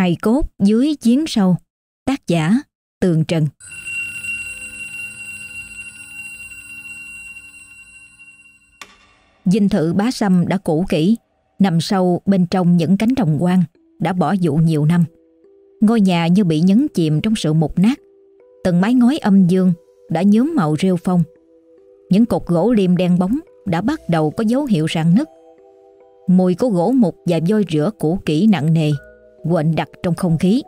Hài cốt dưới giếng sâu. Tác giả, Tường Trần. Dinh thự bá sâm đã cũ kỹ, Nằm sâu bên trong những cánh đồng quan Đã bỏ dụ nhiều năm. Ngôi nhà như bị nhấn chìm trong sự mục nát. Từng mái ngói âm dương Đã nhuốm màu rêu phong. Những cột gỗ liêm đen bóng Đã bắt đầu có dấu hiệu rạn nứt. Mùi của gỗ mục và voi rửa cũ kỹ nặng nề quện đặt trong không khí.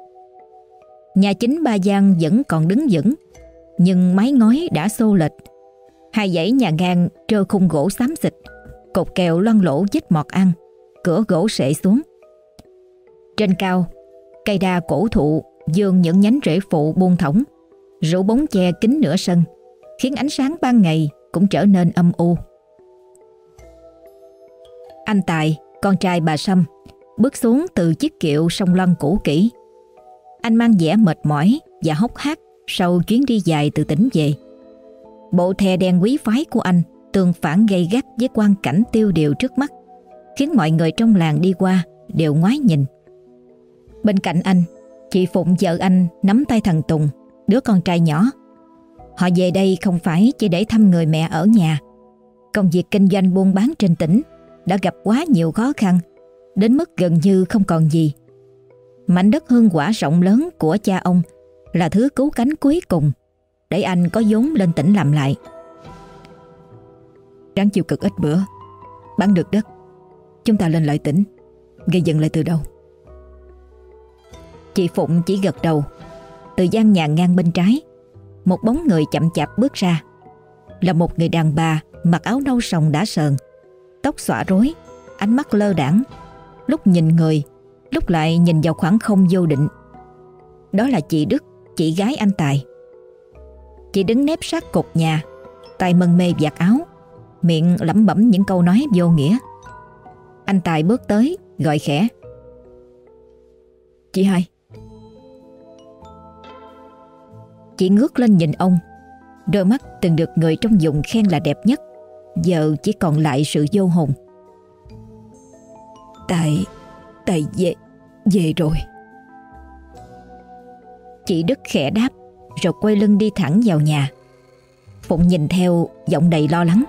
Nhà chính Ba Giang vẫn còn đứng vững, nhưng mái ngói đã xô lệch. Hai dãy nhà ngang trơ khung gỗ xám xịt, cột kèo loang lỗ vết mọt ăn, cửa gỗ sệ xuống. Trên cao, cây đa cổ thụ dương những nhánh rễ phụ buông thõng, rủ bóng che kín nửa sân, khiến ánh sáng ban ngày cũng trở nên âm u. Anh Tài, con trai bà Sâm, bước xuống từ chiếc kiệu sông lân cũ kỹ. Anh mang vẻ mệt mỏi và hốc hác sau chuyến đi dài từ tỉnh về. Bộ thè đen quý phái của anh tương phản gây gắt với quan cảnh tiêu điều trước mắt, khiến mọi người trong làng đi qua đều ngoái nhìn. Bên cạnh anh, chị Phụng vợ anh nắm tay thằng Tùng, đứa con trai nhỏ. Họ về đây không phải chỉ để thăm người mẹ ở nhà. Công việc kinh doanh buôn bán trên tỉnh đã gặp quá nhiều khó khăn đến mức gần như không còn gì. Mảnh đất hương quả rộng lớn của cha ông là thứ cứu cánh cuối cùng để anh có vốn lên tỉnh làm lại. Ráng chịu cực ít bữa, bán được đất, chúng ta lên lại tỉnh, gây dựng lại từ đâu. Chị Phụng chỉ gật đầu, từ gian nhà ngang bên trái, một bóng người chậm chạp bước ra. Là một người đàn bà mặc áo nâu sòng đã sờn, tóc xõa rối, ánh mắt lơ đảng lúc nhìn người, lúc lại nhìn vào khoảng không vô định. Đó là chị Đức, chị gái anh Tài. Chị đứng nép sát cột nhà, tay mân mê vạt áo, miệng lẩm bẩm những câu nói vô nghĩa. Anh Tài bước tới, gọi khẽ. Chị hai. Chị ngước lên nhìn ông, đôi mắt từng được người trong vùng khen là đẹp nhất, giờ chỉ còn lại sự vô hồn. Tại Tại về Về rồi. Chị Đức khẽ đáp, Rồi quay lưng đi thẳng vào nhà. Phụng nhìn theo, giọng đầy lo lắng.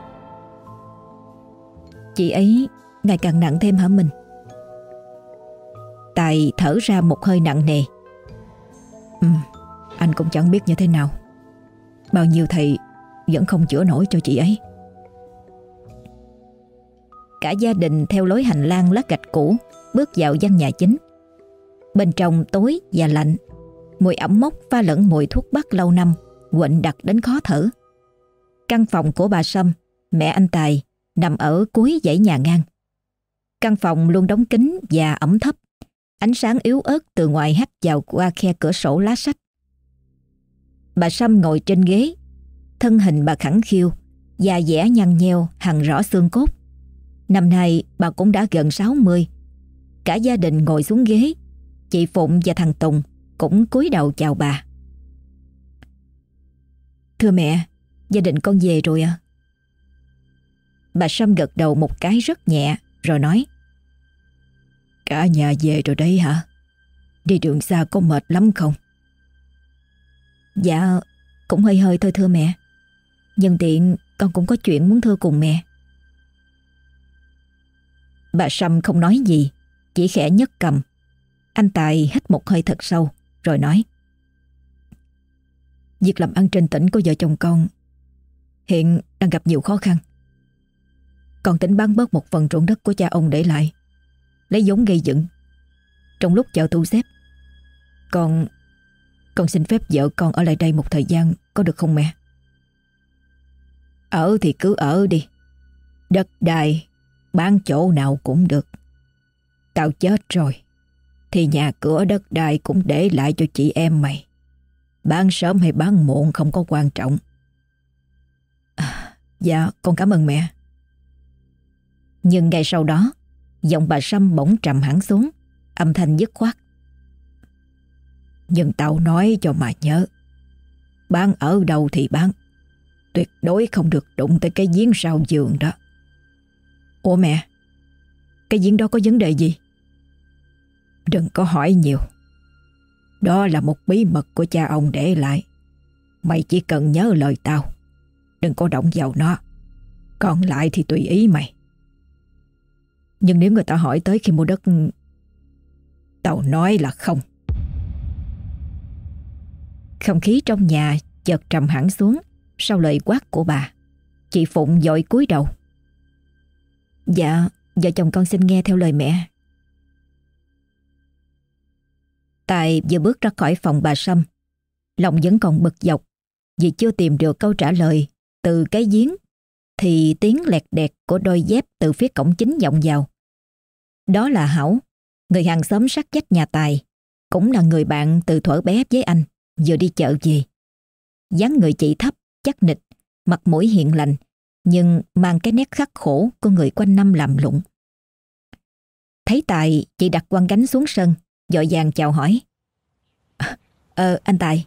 Chị ấy ngày càng nặng thêm hả mình? Tài thở ra một hơi nặng nề. Ừ Anh cũng chẳng biết như thế nào. Bao nhiêu thầy Vẫn không chữa nổi cho chị ấy. Cả gia đình theo lối hành lang lát gạch cũ bước vào gian nhà chính. Bên trong tối và lạnh, mùi ẩm mốc pha lẫn mùi thuốc bắc lâu năm, quạnh đặc đến khó thở. Căn phòng của bà Sâm, mẹ anh Tài, nằm ở cuối dãy nhà ngang. Căn phòng luôn đóng kín và ẩm thấp, ánh sáng yếu ớt từ ngoài hắt vào qua khe cửa sổ lá sách. Bà Sâm ngồi trên ghế, thân hình bà khẳng khiu, da dẻ nhăn nheo hằn rõ xương cốt. Năm nay bà cũng đã gần 60 Cả gia đình ngồi xuống ghế, Chị Phụng và thằng Tùng Cũng cúi đầu chào bà. Thưa mẹ, Gia đình con về rồi à? Bà Sâm gật đầu một cái rất nhẹ, Rồi nói. Cả nhà về rồi đấy hả? Đi đường xa có mệt lắm không? Dạ Cũng hơi hơi thôi thưa mẹ. Nhân tiện con cũng có chuyện muốn thưa cùng mẹ. Bà Sâm không nói gì, Chỉ khẽ nhấc cầm. Anh Tài hít một hơi thật sâu, Rồi nói. Việc làm ăn trên tỉnh của vợ chồng con Hiện đang gặp nhiều khó khăn. Con tính bán bớt một phần ruộng đất của cha ông để lại, Lấy giống gây dựng. Trong lúc chợ thu xếp, Con Con xin phép vợ con ở lại đây một thời gian Có được không mẹ? Ở thì cứ ở đi. Đất đai Bán chỗ nào cũng được. Tao chết rồi. Thì nhà cửa đất đai cũng để lại cho chị em mày. Bán sớm hay bán muộn không có quan trọng. À, Dạ con cảm ơn mẹ. Nhưng ngay sau đó Giọng bà Sâm bỗng trầm hẳn xuống Âm thanh dứt khoát. Nhưng tao nói cho mà nhớ Bán ở đâu thì bán. Tuyệt đối không được đụng tới cái giếng sau giường đó. Ủa mẹ, Cái diễn đó có vấn đề gì Đừng có hỏi nhiều Đó là một bí mật của cha ông để lại. Mày chỉ cần nhớ lời tao. Đừng có động vào nó. Còn lại thì tùy ý mày. Nhưng nếu người ta hỏi tới khi mua đất, Tao nói là không Không khí trong nhà chợt trầm hẳn xuống Sau lời quát của bà Chị Phụng dội cúi đầu Dạ Vợ chồng con xin nghe theo lời mẹ. Tài vừa bước ra khỏi phòng bà Sâm Lòng vẫn còn bực dọc Vì chưa tìm được câu trả lời Từ cái giếng Thì tiếng lẹt đẹt của đôi dép Từ phía cổng chính vọng vào. Đó là Hảo Người hàng xóm sát vách nhà Tài Cũng là người bạn từ thuở bé với anh Vừa đi chợ về. Dáng người chị thấp, chắc nịch Mặt mũi hiện lành nhưng mang cái nét khắc khổ Của người quanh năm làm lụng. Thấy Tài, Chị đặt quăng gánh xuống sân, Dội vàng chào hỏi. Ờ anh Tài,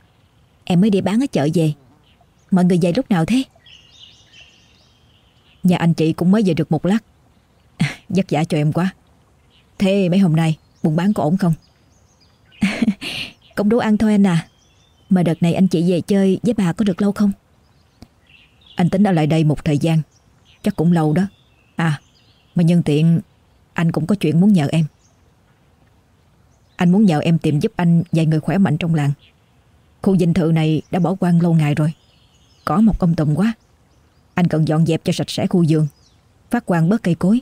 Em mới đi bán ở chợ về. Mọi người về lúc nào thế? Nhà anh chị cũng mới về được một lát. Vất vả cho em quá. Thế mấy hôm nay, buôn bán có ổn không? Cũng đủ ăn thôi anh à. Mà đợt này anh chị về chơi với bà có được lâu không? Anh tính ở lại đây một thời gian. Chắc cũng lâu đó. À mà nhân tiện, Anh cũng có chuyện muốn nhờ em. Anh muốn nhờ em tìm giúp anh Vài người khỏe mạnh trong làng. Khu dinh thự này đã bỏ quan lâu ngày rồi. Có một công tùng quá. Anh cần dọn dẹp cho sạch sẽ khu vườn, Phát quang bớt cây cối.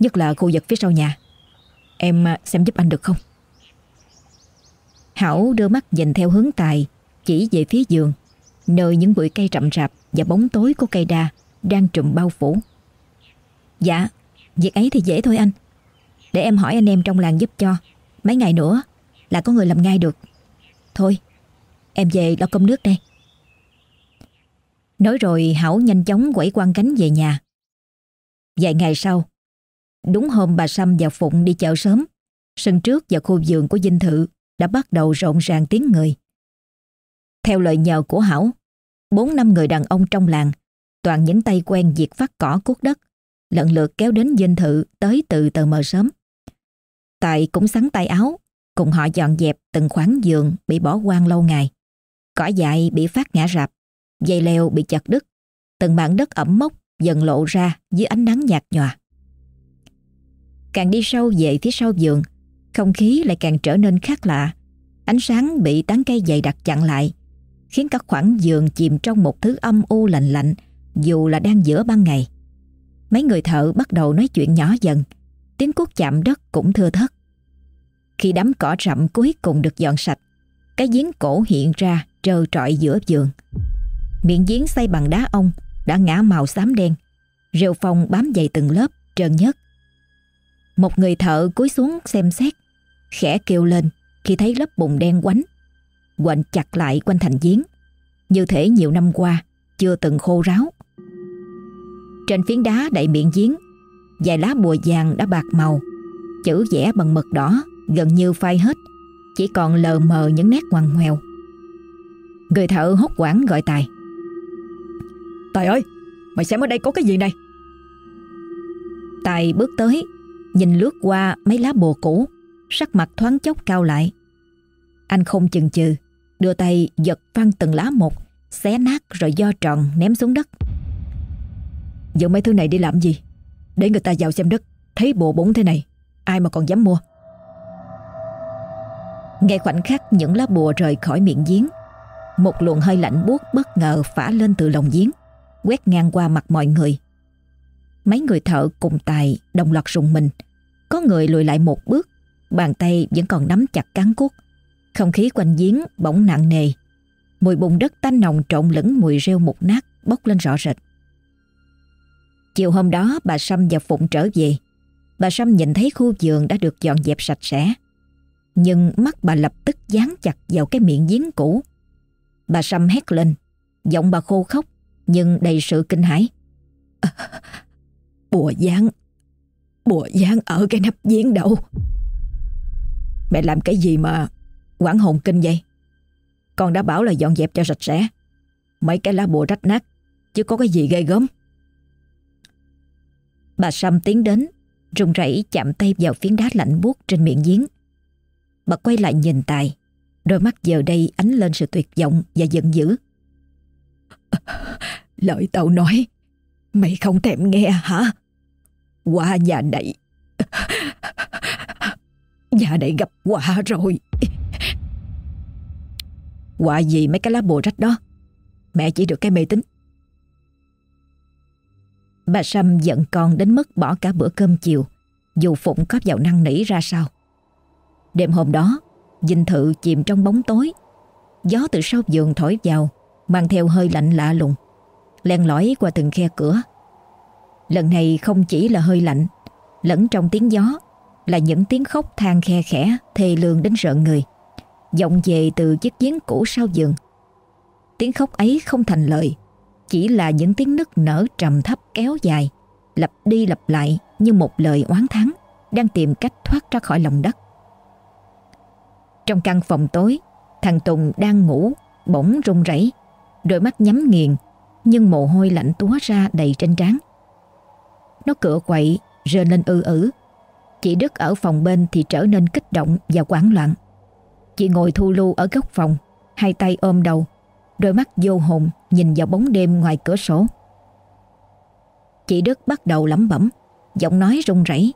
Nhất là khu vực phía sau nhà. Em à, xem giúp anh được không? Hảo đưa mắt nhìn theo hướng tài, Chỉ về phía giường. Nơi những bụi cây rậm rạp Và bóng tối của cây đa Đang trùm bao phủ. Dạ Việc ấy thì dễ thôi anh. Để em hỏi anh em trong làng giúp cho. Mấy ngày nữa là có người làm ngay được. Thôi, Em về lo cơm nước đây. Nói rồi Hảo nhanh chóng quẩy quan cánh về nhà. Vài ngày sau, Đúng hôm bà Sâm và Phụng đi chợ sớm, Sân trước và khu vườn của dinh thự Đã bắt đầu rộn ràng tiếng người. Theo lời nhờ của Hảo Bốn năm người đàn ông trong làng, Toàn những tay quen việc phát cỏ cuốc đất Lần lượt kéo đến dinh thự Tới từ tờ mờ sớm. Tài cũng sắn tay áo, Cùng họ dọn dẹp từng khoáng giường Bị bỏ quang lâu ngày. Cỏ dại bị phát ngã rạp, Dây leo bị chặt đứt, Từng mảng đất ẩm mốc dần lộ ra dưới ánh nắng nhạt nhòa. Càng đi sâu về phía sau giường, Không khí lại càng trở nên khác lạ, Ánh sáng bị tán cây dày đặc chặn lại. Khiến các khoảng giường chìm trong một thứ âm u lạnh lạnh Dù là đang giữa ban ngày. Mấy người thợ bắt đầu nói chuyện nhỏ dần Tiếng cuốc chạm đất cũng thưa thớt. Khi đám cỏ rậm cuối cùng được dọn sạch Cái giếng cổ hiện ra trơ trọi giữa giường. Miệng giếng xây bằng đá ong Đã ngã màu xám đen Rêu phong bám dày từng lớp trơn nhất một người thợ cúi xuống xem xét, khẽ kêu lên khi thấy lớp bùn đen quánh, quạnh chặt lại quanh thành giếng, như thể nhiều năm qua chưa từng khô ráo. Trên phiến đá đậy miệng giếng, vài lá bùa vàng đã bạc màu, chữ vẽ bằng mực đỏ gần như phai hết, chỉ còn lờ mờ những nét ngoằn ngoèo. Người thợ hốt quảng gọi Tài. Tài ơi, mày xem ở đây có cái gì này? Tài bước tới Nhìn lướt qua mấy lá bùa cũ Sắc mặt thoáng chốc cao lại Anh không chừng chừ Đưa tay giật văng từng lá một Xé nát rồi do tròn ném xuống đất. Giờ mấy thứ này đi làm gì? Để người ta vào xem đất Thấy bộ bốn thế này Ai mà còn dám mua? Ngay khoảnh khắc những lá bùa rời khỏi miệng giếng Một luồng hơi lạnh buốt bất ngờ phả lên từ lòng giếng Quét ngang qua mặt mọi người. Mấy người thợ cùng tài đồng loạt rùng mình. Có người lùi lại một bước, bàn tay vẫn còn nắm chặt cán cuốc. Không khí quanh giếng bỗng nặng nề. Mùi bùn đất tanh nồng trộn lẫn mùi rêu mục nát bốc lên rõ rệt. Chiều hôm đó bà Sâm và Phụng trở về. Bà Sâm nhìn thấy khu vườn đã được dọn dẹp sạch sẽ. Nhưng mắt bà lập tức dán chặt vào cái miệng giếng cũ. Bà Sâm hét lên, giọng bà khô khóc nhưng đầy sự kinh hãi. À, bùa gián Bùa gián ở cái nắp giếng đâu Mẹ làm cái gì mà Quảng hồn kinh vậy Con đã bảo là dọn dẹp cho sạch sẽ Mấy cái lá bùa rách nát Chứ có cái gì ghê gớm Bà Sâm tiến đến Rung rẩy chạm tay vào phiến đá lạnh buốt trên miệng giếng Bà quay lại nhìn Tài Đôi mắt giờ đây ánh lên sự tuyệt vọng và giận dữ. Lời tao nói, mày không thèm nghe hả? Qua nhà này, nhà này gặp quả rồi. Quả gì mấy cái lá bùa rách đó? Mẹ chỉ được cái mê tín. Bà Sâm giận con đến mức bỏ cả bữa cơm chiều, dù Phụng có vào năn nỉ ra sao. Đêm hôm đó, dinh thự chìm trong bóng tối. Gió từ sau giường thổi vào, mang theo hơi lạnh lạ lùng, len lỏi qua từng khe cửa. Lần này không chỉ là hơi lạnh, lẫn trong tiếng gió là những tiếng khóc than khe khẽ, thề lương đến rợn người, vọng về từ chiếc giếng cũ sau giường. Tiếng khóc ấy không thành lời, chỉ là những tiếng nức nở trầm thấp kéo dài, lặp đi lặp lại như một lời oán thắng đang tìm cách thoát ra khỏi lòng đất. Trong căn phòng tối, thằng Tùng đang ngủ, bỗng run rẩy, đôi mắt nhắm nghiền, nhưng mồ hôi lạnh túa ra đầy trên trán. Nó cựa quậy, rên lên ư ử. Chị Đức ở phòng bên thì trở nên kích động và quảng loạn. Chị ngồi thu lưu ở góc phòng, hai tay ôm đầu, đôi mắt vô hồn nhìn vào bóng đêm ngoài cửa sổ. Chị Đức bắt đầu lẩm bẩm, giọng nói run rẩy,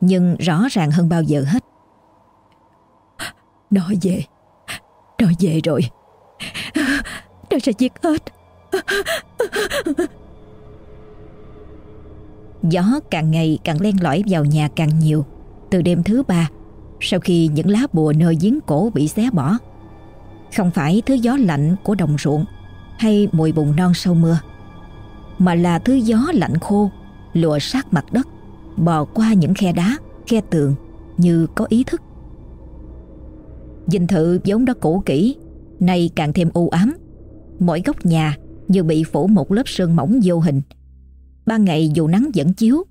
nhưng rõ ràng hơn bao giờ hết. Nó về, nó về rồi, nó sẽ giết hết. Gió càng ngày càng len lỏi vào nhà càng nhiều. Từ đêm thứ ba, sau khi những lá bùa nơi giếng cổ bị xé bỏ, không phải thứ gió lạnh của đồng ruộng hay mùi bùn non sau mưa, mà là thứ gió lạnh khô lùa sát mặt đất, bò qua những khe đá, khe tường như có ý thức. Dinh thự vốn đã cũ kỹ, nay càng thêm u ám. Mỗi góc nhà như bị phủ một lớp sương mỏng vô hình. Ban ngày dù nắng vẫn chiếu,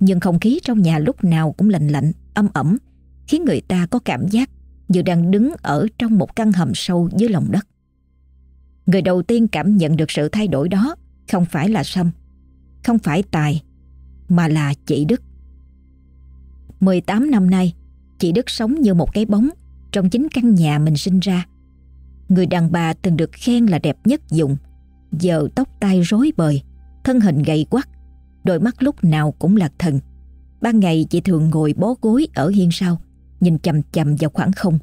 nhưng không khí trong nhà lúc nào cũng lạnh lạnh, âm ẩm, khiến người ta có cảm giác như đang đứng ở trong một căn hầm sâu dưới lòng đất. Người đầu tiên cảm nhận được sự thay đổi đó không phải là Sâm, không phải Tài, mà là chị Đức. 18 năm nay, chị Đức sống như một cái bóng trong chính căn nhà mình sinh ra. Người đàn bà từng được khen là đẹp nhất dùng, giờ tóc tai rối bời, thân hình gầy quắc, đôi mắt lúc nào cũng lạc thần. Ban ngày chị thường ngồi bó gối ở hiên sau, nhìn chầm chầm vào khoảng không,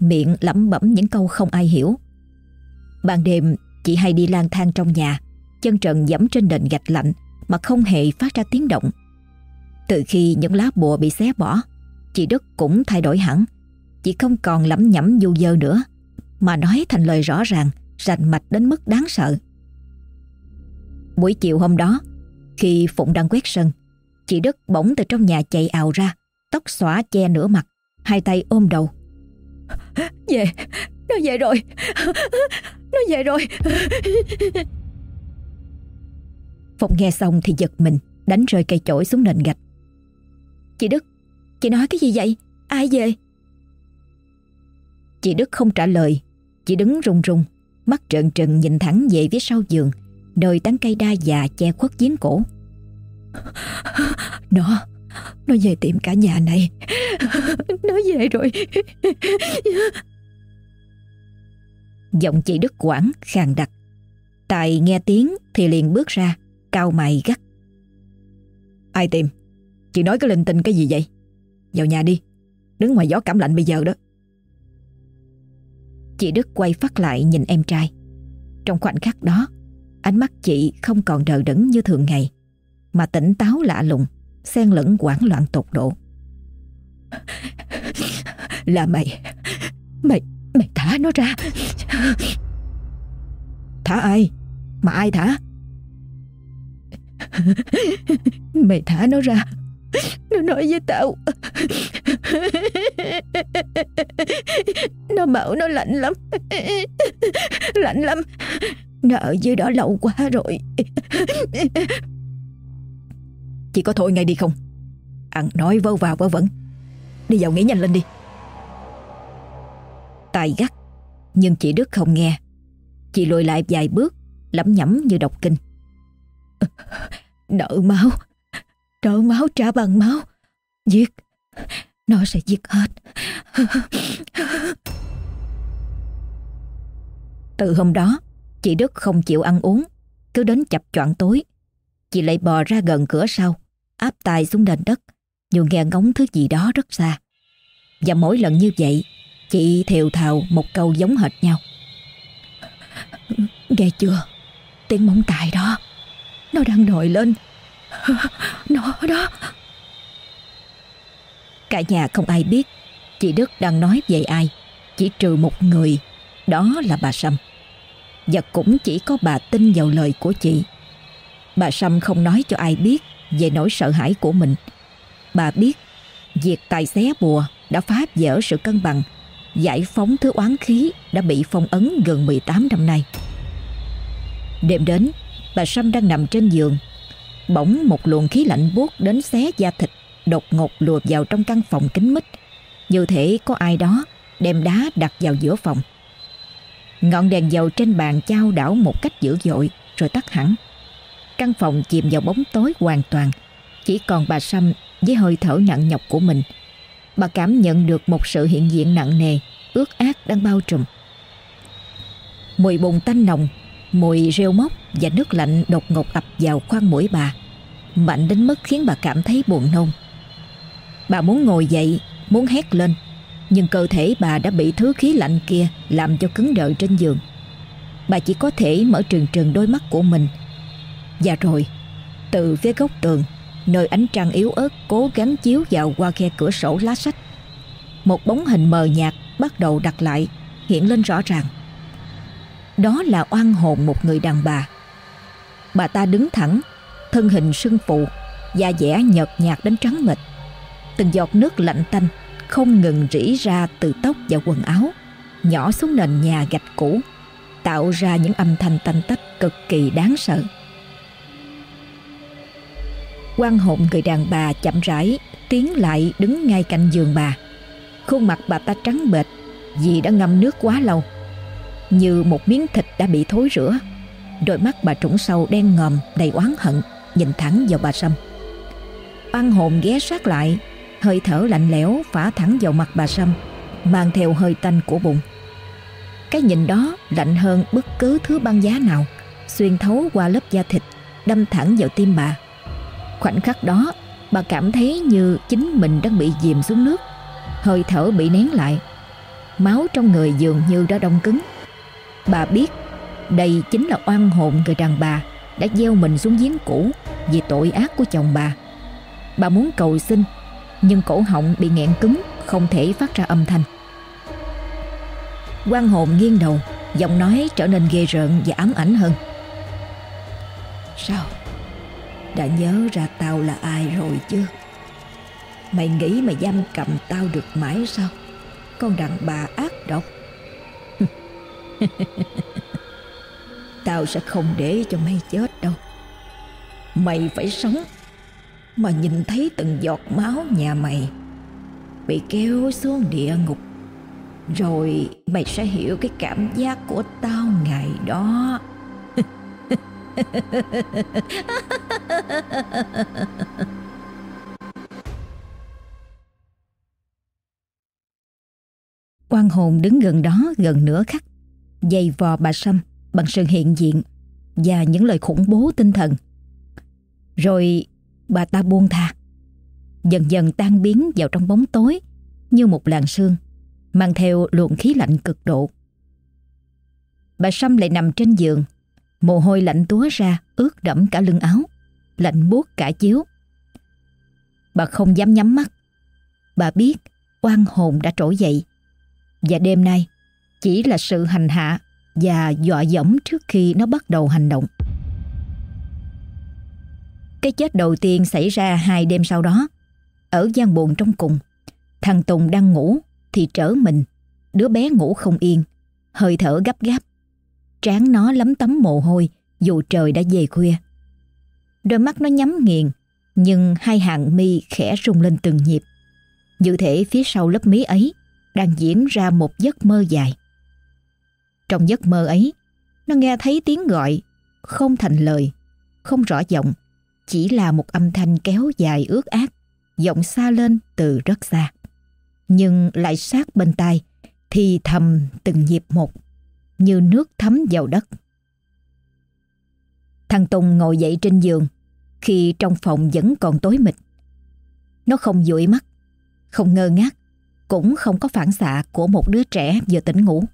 miệng lẩm bẩm những câu không ai hiểu. Ban đêm, chị hay đi lang thang trong nhà, chân trần dẫm trên nền gạch lạnh mà không hề phát ra tiếng động. Từ khi những lá bùa bị xé bỏ, chị Đức cũng thay đổi hẳn. Chị không còn lẩm nhẩm du dơ nữa, mà nói thành lời rõ ràng, rành mạch đến mức đáng sợ. Buổi chiều hôm đó, khi Phụng đang quét sân, chị Đức bỗng từ trong nhà chạy ào ra, tóc xõa che nửa mặt, hai tay ôm đầu. Về, nó về rồi, nó về rồi. Phụng nghe xong thì giật mình, đánh rơi cây chổi xuống nền gạch. Chị Đức, chị nói cái gì vậy? Ai về? Chị Đức không trả lời, chỉ đứng run run, mắt trợn trừng nhìn thẳng về phía sau giường, nơi tán cây đa già che khuất giếng cổ. Nó, nó về tìm cả nhà này. Nó về rồi. Giọng chị Đức Quảng khàn đặc. Tài nghe tiếng thì liền bước ra, cao mày gắt. Ai tìm? Chị nói cái linh tinh cái gì vậy? Vào nhà đi, đứng ngoài gió cảm lạnh bây giờ đó. Chị Đức quay phát lại nhìn em trai. Trong khoảnh khắc đó, ánh mắt chị không còn đờ đẫn như thường ngày, mà tỉnh táo lạ lùng, xen lẫn quảng loạn tột độ. Là mày, mày, mày thả nó ra. Thả ai? Mà ai thả? Mày thả nó ra Nó nói với tao Nó bảo nó lạnh lắm Lạnh lắm Nó ở dưới đó lâu quá rồi Chị có thôi ngay đi không? Ăn nói vơ vào vơ vẩn. Đi vào nghỉ nhanh lên đi. Tài gắt Nhưng chị Đức không nghe. Chị lùi lại vài bước Lẩm nhẩm như đọc kinh. Nợ máu Nợ máu trả bằng máu. Giết Nó sẽ giết hết. Từ hôm đó, chị Đức không chịu ăn uống, cứ đến chập choạng tối. Chị lại bò ra gần cửa sau, áp tài xuống nền đất, như nghe ngóng thứ gì đó rất xa. Và mỗi lần như vậy, chị thều thào một câu giống hệt nhau. Nghe chưa? Tiếng móng tài đó, nó đang nổi lên. Nó đó. Cả nhà không ai biết chị Đức đang nói về ai, chỉ trừ một người, đó là bà Sâm. Và cũng chỉ có bà tin vào lời của chị. Bà Sâm không nói cho ai biết về nỗi sợ hãi của mình. Bà biết việc tài xé bùa đã phá vỡ sự cân bằng, giải phóng thứ oán khí đã bị phong ấn gần 18 năm nay. Đêm đến, bà Sâm đang nằm trên giường. Bỗng một luồng khí lạnh buốt đến xé da thịt, đột ngột lùa vào trong căn phòng kín mít. Như thể có ai đó đem đá đặt vào giữa phòng. Ngọn đèn dầu trên bàn chao đảo một cách dữ dội rồi tắt hẳn. Căn phòng chìm vào bóng tối hoàn toàn. Chỉ còn bà Sâm với hơi thở nặng nhọc của mình. Bà cảm nhận được một sự hiện diện nặng nề, ướt át đang bao trùm. Mùi bùn tanh nồng, mùi rêu mốc và nước lạnh đột ngột ập vào khoang mũi bà. Mạnh đến mức khiến bà cảm thấy buồn nôn. Bà muốn ngồi dậy, muốn hét lên nhưng cơ thể bà đã bị thứ khí lạnh kia làm cho cứng đờ trên giường. Bà chỉ có thể mở trừng trừng đôi mắt của mình. Và rồi, từ phía góc tường, nơi ánh trăng yếu ớt cố gắng chiếu vào qua khe cửa sổ lá sách, một bóng hình mờ nhạt bắt đầu đặt lại, hiện lên rõ ràng. Đó là oan hồn một người đàn bà. Bà ta đứng thẳng, thân hình sưng phụ, da dẻ nhợt nhạt đến trắng mịt. Từng giọt nước lạnh tanh không ngừng rỉ ra từ tóc và quần áo, nhỏ xuống nền nhà gạch cũ, tạo ra những âm thanh tanh tách cực kỳ đáng sợ quan hồn người đàn bà chậm rãi tiến lại đứng ngay cạnh giường bà. Khuôn mặt bà ta trắng bệch vì đã ngâm nước quá lâu, như một miếng thịt đã bị thối rữa. Đôi mắt bà trũng sâu đen ngòm đầy oán hận nhìn thẳng vào bà Sâm. Oan hồn ghé sát lại Hơi thở lạnh lẽo phả thẳng vào mặt bà Sâm Mang theo hơi tanh của bụng Cái nhìn đó lạnh hơn bất cứ thứ băng giá nào Xuyên thấu qua lớp da thịt Đâm thẳng vào tim bà Khoảnh khắc đó, Bà cảm thấy như chính mình đang bị dìm xuống nước. Hơi thở bị nén lại. Máu trong người dường như đã đông cứng. Bà biết, Đây chính là oan hồn người đàn bà Đã gieo mình xuống giếng cũ Vì tội ác của chồng bà. Bà muốn cầu xin, nhưng cổ họng bị nghẹn cứng, không thể phát ra âm thanh. Quan hồn nghiêng đầu, giọng nói trở nên ghê rợn và ám ảnh hơn. Sao? Đã nhớ ra tao là ai rồi chứ? Mày nghĩ mày giam cầm tao được mãi sao? Con đàn bà ác độc. Tao sẽ không để cho mày chết đâu. Mày phải sống mà nhìn thấy từng giọt máu nhà mày bị kéo xuống địa ngục, rồi mày sẽ hiểu cái cảm giác của tao ngày đó. quan hồn đứng gần đó gần nửa khắc, dày vò bà sâm bằng sự hiện diện và những lời khủng bố tinh thần. Rồi bà ta buông tha, dần dần tan biến vào trong bóng tối như một làn sương, mang theo luồng khí lạnh cực độ. Bà sâm lại nằm trên giường mồ hôi lạnh túa ra ướt đẫm cả lưng áo lạnh buốt cả chiếu bà không dám nhắm mắt bà biết oan hồn đã trỗi dậy và đêm nay chỉ là sự hành hạ và dọa dẫm trước khi nó bắt đầu hành động cái chết đầu tiên xảy ra hai đêm sau đó. Ở gian buồn trong cùng, thằng Tùng đang ngủ thì trở mình. Đứa bé ngủ không yên, hơi thở gấp gáp. Trán nó lấm tấm mồ hôi dù trời đã về khuya. Đôi mắt nó nhắm nghiền, nhưng hai hàng mi khẽ rung lên từng nhịp. dự thể phía sau lớp mí ấy đang diễn ra một giấc mơ dài. Trong giấc mơ ấy, nó nghe thấy tiếng gọi, không thành lời, không rõ giọng chỉ là một âm thanh kéo dài ướt át, giọng xa lên từ rất xa. Nhưng lại sát bên tai, thì thầm từng nhịp một như nước thấm vào đất. Thằng Tùng ngồi dậy trên giường khi trong phòng vẫn còn tối mịt. Nó không dụi mắt, không ngơ ngác, cũng không có phản xạ của một đứa trẻ vừa tỉnh ngủ.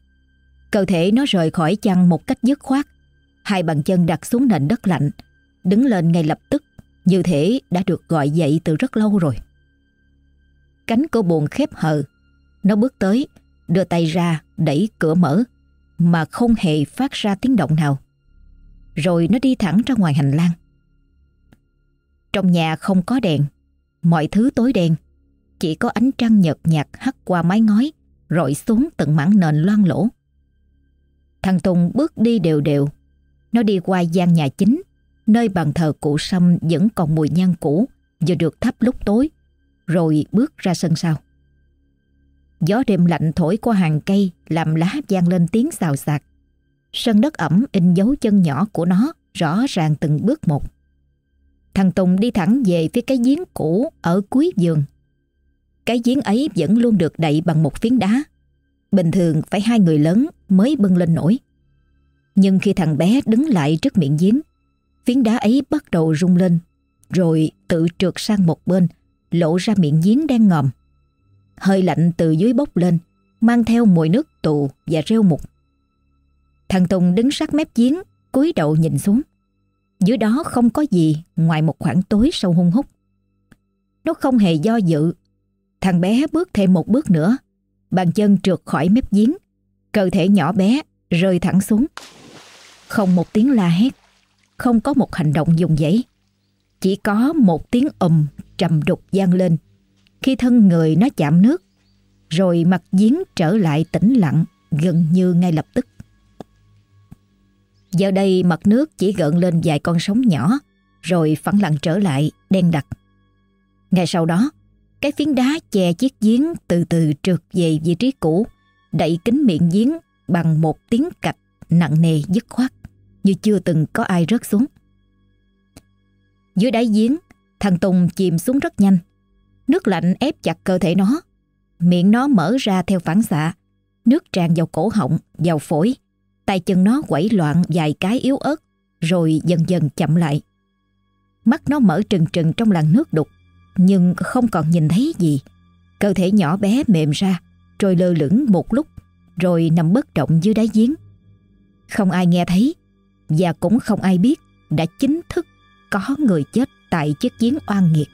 Cơ thể nó rời khỏi chăn một cách dứt khoát, hai bàn chân đặt xuống nền đất lạnh, đứng lên ngay lập tức, như thể đã được gọi dậy từ rất lâu rồi. Cánh cửa buồn khép hờ, nó bước tới, đưa tay ra đẩy cửa mở, mà không hề phát ra tiếng động nào. Rồi nó đi thẳng ra ngoài hành lang. Trong nhà không có đèn, mọi thứ tối đen, chỉ có ánh trăng nhợt nhạt hắt qua mái ngói, rọi xuống từng mảng nền loang lỗ. Thằng Tùng bước đi đều đều, nó đi qua gian nhà chính, nơi bàn thờ cụ sâm vẫn còn mùi nhang cũ, vừa được thắp lúc tối, rồi bước ra sân sau. Gió đêm lạnh thổi qua hàng cây làm lá vang lên tiếng xào xạc. Sân đất ẩm in dấu chân nhỏ của nó rõ ràng từng bước một. Thằng Tùng đi thẳng về phía cái giếng cũ ở cuối giường. Cái giếng ấy vẫn luôn được đậy bằng một phiến đá. Bình thường phải hai người lớn mới bưng lên nổi. Nhưng khi thằng bé đứng lại trước miệng giếng, phiến đá ấy bắt đầu rung lên, rồi tự trượt sang một bên, lộ ra miệng giếng đen ngòm. Hơi lạnh từ dưới bốc lên, mang theo mùi nước tù và rêu mục. Thằng Tùng đứng sát mép giếng, cúi đầu nhìn xuống. Dưới đó không có gì ngoài một khoảng tối sâu hung hút. Nó không hề do dự. Thằng bé bước thêm một bước nữa. Bàn chân trượt khỏi mép giếng. Cơ thể nhỏ bé rơi thẳng xuống. Không một tiếng la hét. Không có một hành động dùng dãy. Chỉ có một tiếng ầm trầm đục gian lên khi thân người nó chạm nước. Rồi mặt giếng trở lại tĩnh lặng gần như ngay lập tức. Giờ đây mặt nước chỉ gợn lên vài con sóng nhỏ rồi phẳng lặng trở lại đen đặc. Ngay sau đó, cái phiến đá che chiếc giếng từ từ trượt về vị trí cũ, đậy kính miệng giếng bằng một tiếng cạch nặng nề dứt khoát, như chưa từng có ai rớt xuống. Dưới đáy giếng, thằng Tùng chìm xuống rất nhanh. Nước lạnh ép chặt cơ thể nó, miệng nó mở ra theo phản xạ, nước tràn vào cổ họng, vào phổi, tay chân nó quẩy loạn vài cái yếu ớt, rồi dần dần chậm lại. Mắt nó mở trừng trừng trong làn nước đục, nhưng không còn nhìn thấy gì. Cơ thể nhỏ bé mềm ra, rồi lơ lửng một lúc, rồi nằm bất động dưới đáy giếng. Không ai nghe thấy, và cũng không ai biết đã chính thức có người chết tại chiếc giếng oan nghiệt.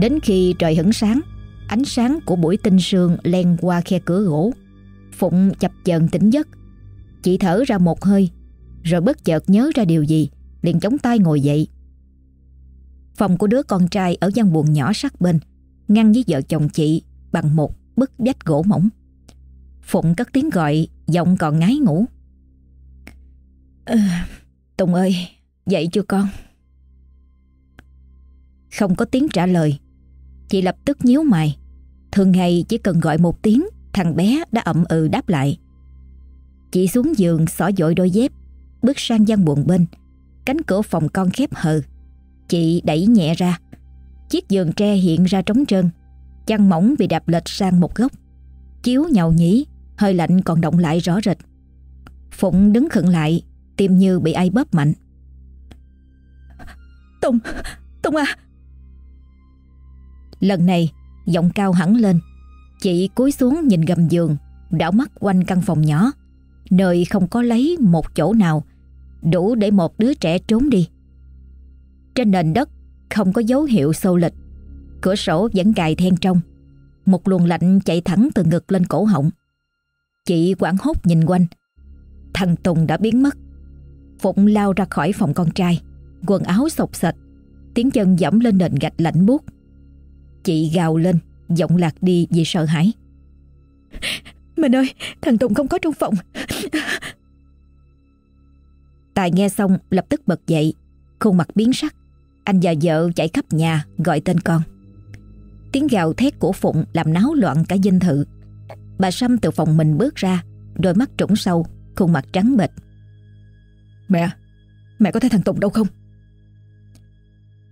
Đến khi trời hửng sáng, ánh sáng của buổi tinh sương len qua khe cửa gỗ. Phụng chập chờn tỉnh giấc. Chị thở ra một hơi, rồi bất chợt nhớ ra điều gì, liền chống tay ngồi dậy. Phòng của đứa con trai ở gian buồng nhỏ sát bên, ngăn với vợ chồng chị bằng một bức vách gỗ mỏng. Phụng cất tiếng gọi, giọng còn ngái ngủ. À, Tùng ơi, dậy chưa con? Không có tiếng trả lời, chị lập tức nhíu mày. Thường ngày chỉ cần gọi một tiếng, thằng bé đã ậm ừ đáp lại. Chị xuống giường xỏ dội đôi dép, bước sang gian buồng bên. Cánh cửa phòng con khép hờ. Chị đẩy nhẹ ra. Chiếc giường tre hiện ra trống trơn. Chăn mỏng bị đạp lệch sang một góc. Chiếu nhầu nhí hơi lạnh còn động lại rõ rệt. Phụng đứng khựng lại, tim như bị ai bóp mạnh. Tùng, Tùng à! Lần này, giọng cao hẳn lên. Chị cúi xuống nhìn gầm giường, đảo mắt quanh căn phòng nhỏ, nơi không có lấy một chỗ nào đủ để một đứa trẻ trốn đi. Trên nền đất không có dấu hiệu sâu lịch, cửa sổ vẫn cài then trong. Một luồng lạnh chạy thẳng từ ngực lên cổ họng. Chị quảng hốt nhìn quanh. Thằng Tùng đã biến mất. Phụng lao ra khỏi phòng con trai, quần áo sộc sạch, tiếng chân dẫm lên nền gạch lạnh buốt. Chị gào lên, giọng lạc đi vì sợ hãi. Mình ơi, thằng Tùng không có trong phòng. Tài nghe xong lập tức bật dậy, khuôn mặt biến sắc. Anh và vợ chạy khắp nhà gọi tên con. Tiếng gào thét của Phụng làm náo loạn cả dinh thự. Bà Sâm từ phòng mình bước ra, đôi mắt trũng sâu, khuôn mặt trắng bệch. Mẹ, mẹ có thấy thằng Tùng đâu không?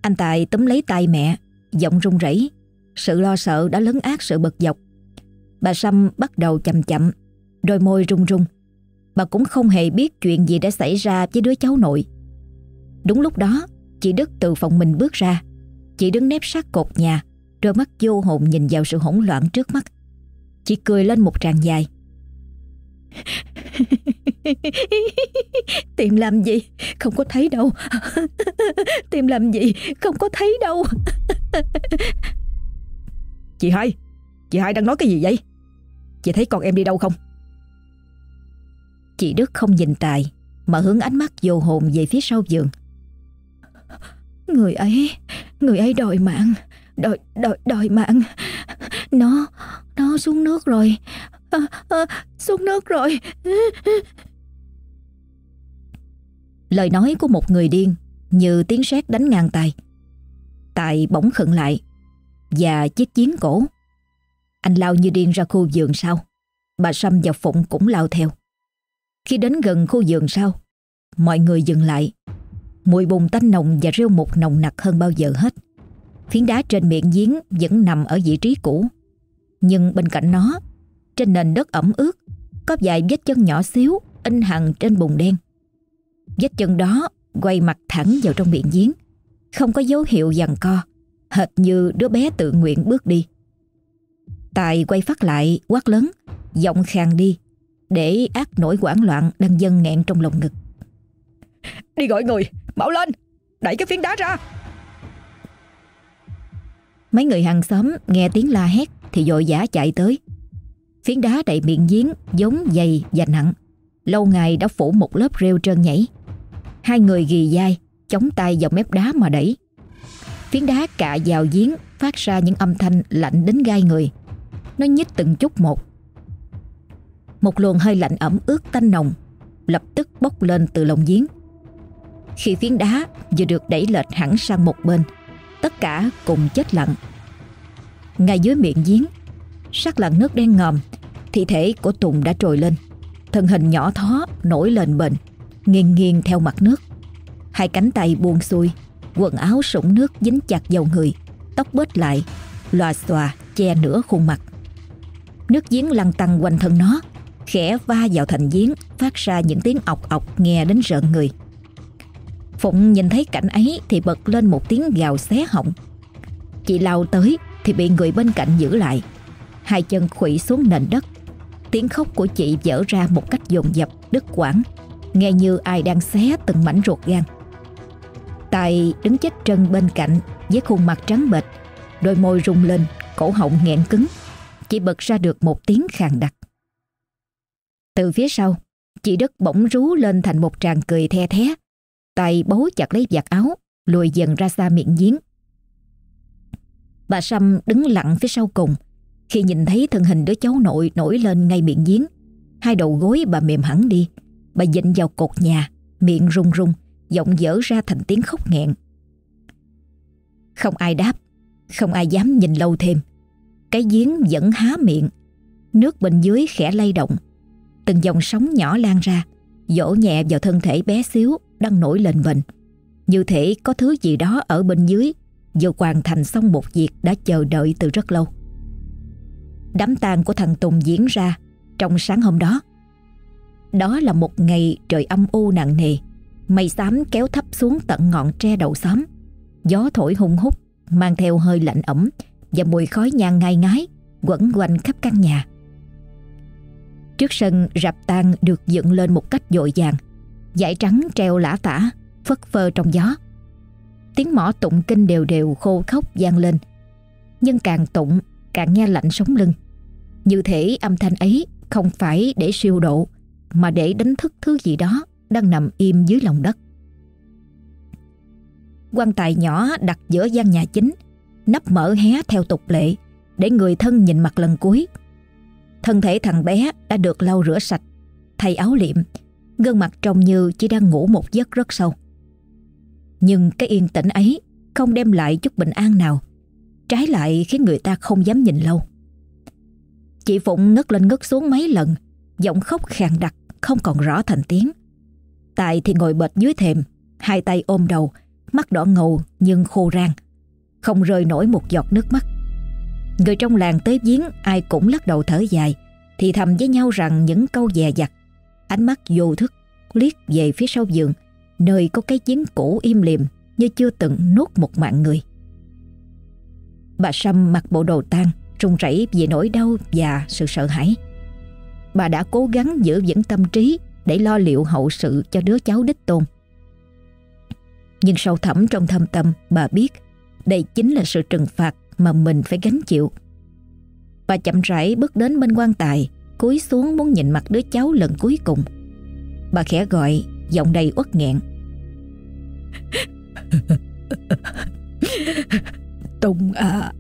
Anh Tài túm lấy tay mẹ, giọng run rẩy, sự lo sợ đã lấn át sự bực dọc. Bà Sâm bắt đầu chậm chậm, đôi môi run run, Bà cũng không hề biết chuyện gì đã xảy ra với đứa cháu nội. Đúng lúc đó Chị Đức từ phòng mình bước ra. Chị đứng nép sát cột nhà Đôi mắt vô hồn nhìn vào sự hỗn loạn trước mắt. Chị cười lên một tràng dài. Tìm làm gì? Không có thấy đâu. Tìm làm gì? Không có thấy đâu. Chị hai Chị hai đang nói cái gì vậy? Chị thấy con em đi đâu không? Chị Đức không nhìn Tài Mà hướng ánh mắt vô hồn về phía sau giường. Người ấy Người ấy đòi mạng Đòi, đòi, đòi mạng. Nó, nó xuống nước rồi. À, à, Xuống nước rồi. Lời nói của một người điên Như tiếng sét đánh ngang tài. Tài bỗng khựng lại và chiếc chiến cổ. Anh lao như điên ra khu giường sau. Bà Sâm và Phụng cũng lao theo. Khi đến gần khu giường sau, Mọi người dừng lại. Mùi bùn tanh nồng và rêu mục nồng nặc hơn bao giờ hết. Phiến đá trên miệng giếng vẫn nằm ở vị trí cũ. Nhưng bên cạnh nó, Trên nền đất ẩm ướt, Có vài vết chân nhỏ xíu In hằn trên bùn đen. Vết chân đó quay mặt thẳng vào trong miệng giếng, Không có dấu hiệu giằng co. Hệt như đứa bé tự nguyện bước đi. Tài quay phát lại quát lớn Giọng khàn đi Để ác nỗi quảng loạn đang dâng nghẹn trong lòng ngực. Đi gọi người Bảo lên Đẩy cái phiến đá ra. Mấy người hàng xóm nghe tiếng la hét Thì dội giả chạy tới. Phiến đá đầy miệng giếng giống dày và nặng. Lâu ngày đã phủ một lớp rêu trơn nhảy. Hai người ghi dai Chống tay vào mép đá mà đẩy Phiến đá cạ vào giếng Phát ra những âm thanh lạnh đến gai người. Nó nhích từng chút một. Một luồng hơi lạnh ẩm ướt tanh nồng Lập tức bốc lên từ lòng giếng. Khi phiến đá vừa được đẩy lệch hẳn sang một bên, Tất cả cùng chết lặng. Ngay dưới miệng giếng, Sắc lặng nước đen ngòm, Thi thể của Tùng đã trồi lên. Thân hình nhỏ thó nổi lên bền, Nghiêng nghiêng theo mặt nước. Hai cánh tay buông xuôi. Quần áo sũng nước dính chặt vào người, Tóc bết lại Lòa xòa che nửa khuôn mặt. Nước giếng lăn tăng quanh thân nó, Khẽ va vào thành giếng, Phát ra những tiếng ọc ọc nghe đến rợn người. Phụng nhìn thấy cảnh ấy Thì bật lên một tiếng gào xé họng. Chị lao tới Thì bị người bên cạnh giữ lại. Hai chân khủy xuống nền đất. Tiếng khóc của chị dở ra một cách dồn dập, đứt quãng, Nghe như ai đang xé từng mảnh ruột gan. Tài đứng chết trân bên cạnh Với khuôn mặt trắng bệch, Đôi môi rung lên, Cổ họng nghẹn cứng. Chỉ bật ra được một tiếng khàn đặc. Từ phía sau, Chị Đức bỗng rú lên thành một tràng cười the thé. Tay bấu chặt lấy vạt áo, Lùi dần ra xa miệng giếng. Bà Sâm đứng lặng phía sau cùng. Khi nhìn thấy thân hình đứa cháu nội nổi lên ngay miệng giếng, Hai đầu gối bà mềm hẳn đi. Bà dịnh vào cột nhà, Miệng rung rung Giọng dở ra thành tiếng khóc nghẹn. Không ai đáp, Không ai dám nhìn lâu thêm. Cái giếng vẫn há miệng, Nước bên dưới khẽ lay động. Từng dòng sóng nhỏ lan ra Dỗ nhẹ vào thân thể bé xíu Đang nổi lên bệnh Như thể có thứ gì đó ở bên dưới, Vừa hoàn thành xong một việc Đã chờ đợi từ rất lâu. Đám tang của thằng Tùng diễn ra Trong sáng hôm đó. Đó là một ngày trời âm u nặng nề. Mây xám kéo thấp xuống tận ngọn tre đầu xóm. Gió thổi hung hút, Mang theo hơi lạnh ẩm, Và mùi khói nhang ngai ngái, Quẩn quanh khắp căn nhà. Trước sân, rạp tang được dựng lên một cách dội vàng Dải trắng treo lã tả, Phất phơ trong gió. Tiếng mỏ tụng kinh đều đều khô khóc vang lên. Nhưng càng tụng, càng nghe lạnh sống lưng. Như thể âm thanh ấy không phải để siêu độ, mà để đánh thức thứ gì đó đang nằm im dưới lòng đất. quan tài nhỏ đặt giữa gian nhà chính, nắp mở hé theo tục lệ để người thân nhìn mặt lần cuối. Thân thể thằng bé đã được lau rửa sạch, thay áo liệm, gương mặt trông như chỉ đang ngủ một giấc rất sâu. Nhưng cái yên tĩnh ấy không đem lại chút bình an nào, trái lại khiến người ta không dám nhìn lâu. Chị Phụng ngất lên ngất xuống mấy lần, giọng khóc khàn đặc không còn rõ thành tiếng. Tài thì ngồi bệt dưới thềm, hai tay ôm đầu, mắt đỏ ngầu nhưng khô rang, không rơi nổi một giọt nước mắt. Người trong làng tới giếng ai cũng lắc đầu thở dài, thì thầm với nhau rằng những câu dè dặt. Ánh mắt vô thức liếc về phía sau giường Nơi có cái giếng cũ im liềm Như chưa từng nuốt một mạng người Bà Sâm mặc bộ đồ tang run rẩy vì nỗi đau và sự sợ hãi. Bà đã cố gắng giữ vững tâm trí để lo liệu hậu sự cho đứa cháu đích tôn. Nhưng sâu thẳm trong thâm tâm bà biết đây chính là sự trừng phạt mà mình phải gánh chịu. Bà chậm rãi bước đến bên quan tài, cúi xuống muốn nhìn mặt đứa cháu lần cuối cùng. Bà khẽ gọi, giọng đầy uất nghẹn. Tùng à,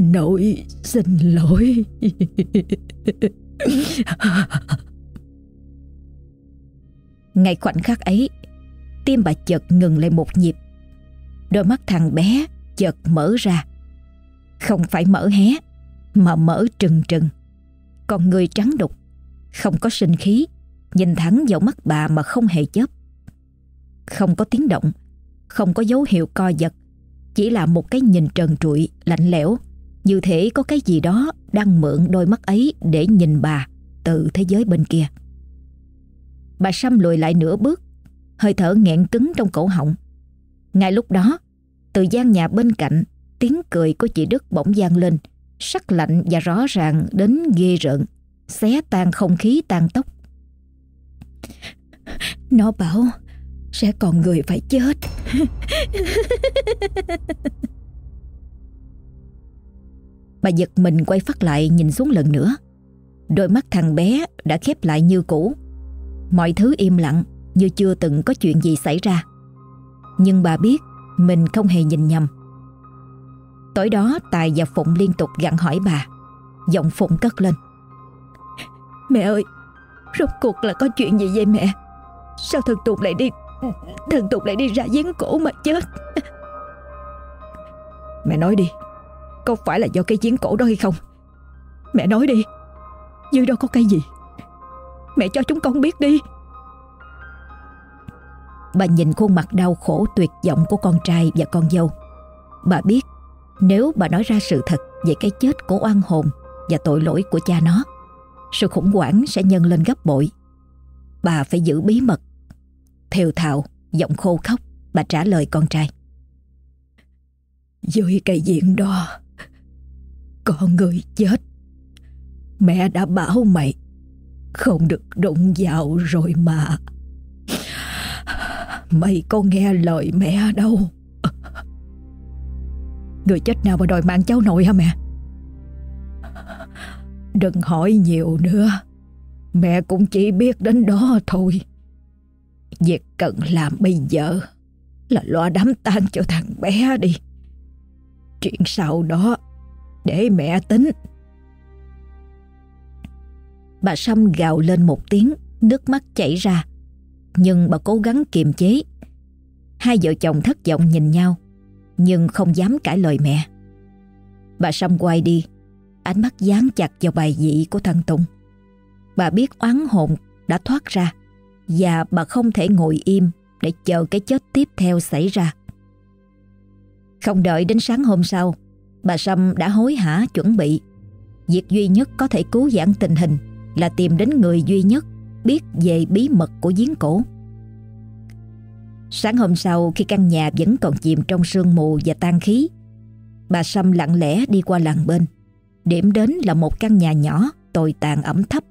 nội xin lỗi. Ngay khoảnh khắc ấy, tim bà chợt ngừng lại một nhịp. Đôi mắt thằng bé chợt mở ra. Không phải mở hé, mà mở trừng trừng. Con người trắng đục, không có sinh khí, nhìn thẳng vào mắt bà mà không hề chớp. Không có tiếng động, không có dấu hiệu co giật, chỉ là một cái nhìn trần trụi, lạnh lẽo, như thể có cái gì đó đang mượn đôi mắt ấy để nhìn bà từ thế giới bên kia. Bà Sâm lùi lại nửa bước, hơi thở nghẹn cứng trong cổ họng. Ngay lúc đó, từ gian nhà bên cạnh, tiếng cười của chị Đức bỗng gian lên, sắc lạnh và rõ ràng đến ghê rợn, xé tan không khí tan tốc. Nó bảo sẽ còn người phải chết. Bà giật mình quay phát lại nhìn xuống lần nữa. Đôi mắt thằng bé đã khép lại như cũ. Mọi thứ im lặng như chưa từng có chuyện gì xảy ra. Nhưng bà biết mình không hề nhìn nhầm. Tối đó Tài và Phụng liên tục gặn hỏi bà. Giọng Phụng cất lên. Mẹ ơi, rốt cuộc là có chuyện gì vậy mẹ? Sao thần tục lại đi Thần tục lại đi ra giếng cổ mà chết Mẹ nói đi Có phải là do cái giếng cổ đó hay không Mẹ nói đi Dưới đó có cái gì Mẹ cho chúng con biết đi. Bà nhìn khuôn mặt đau khổ tuyệt vọng của con trai và con dâu. Bà biết Nếu bà nói ra sự thật về cái chết của oan hồn Và tội lỗi của cha nó Sự khủng hoảng sẽ nhân lên gấp bội. Bà phải giữ bí mật Thều thào, giọng khô khóc Bà trả lời con trai. Dưới cây diện đó con người chết. Mẹ đã bảo mày không được đụng vào rồi mà. Mày có nghe lời mẹ đâu. Người chết nào mà đòi mạng cháu nội hả mẹ? Đừng hỏi nhiều nữa. Mẹ cũng chỉ biết đến đó thôi. Việc cần làm bây giờ Là lo đám tang cho thằng bé đi. Chuyện sau đó Để mẹ tính. Bà Sâm gào lên một tiếng Nước mắt chảy ra Nhưng bà cố gắng kiềm chế Hai vợ chồng thất vọng nhìn nhau Nhưng không dám cãi lời mẹ Bà Sâm quay đi Ánh mắt dán chặt vào bài dị của thằng Tùng Bà biết oán hồn đã thoát ra và bà không thể ngồi im để chờ cái chết tiếp theo xảy ra. Không đợi đến sáng hôm sau, bà Sâm đã hối hả chuẩn bị. Việc duy nhất có thể cứu giãn tình hình là tìm đến người duy nhất biết về bí mật của giếng cổ. Sáng hôm sau khi căn nhà vẫn còn chìm trong sương mù và tan khí, bà Sâm lặng lẽ đi qua làng bên. Điểm đến là một căn nhà nhỏ, tồi tàn ẩm thấp,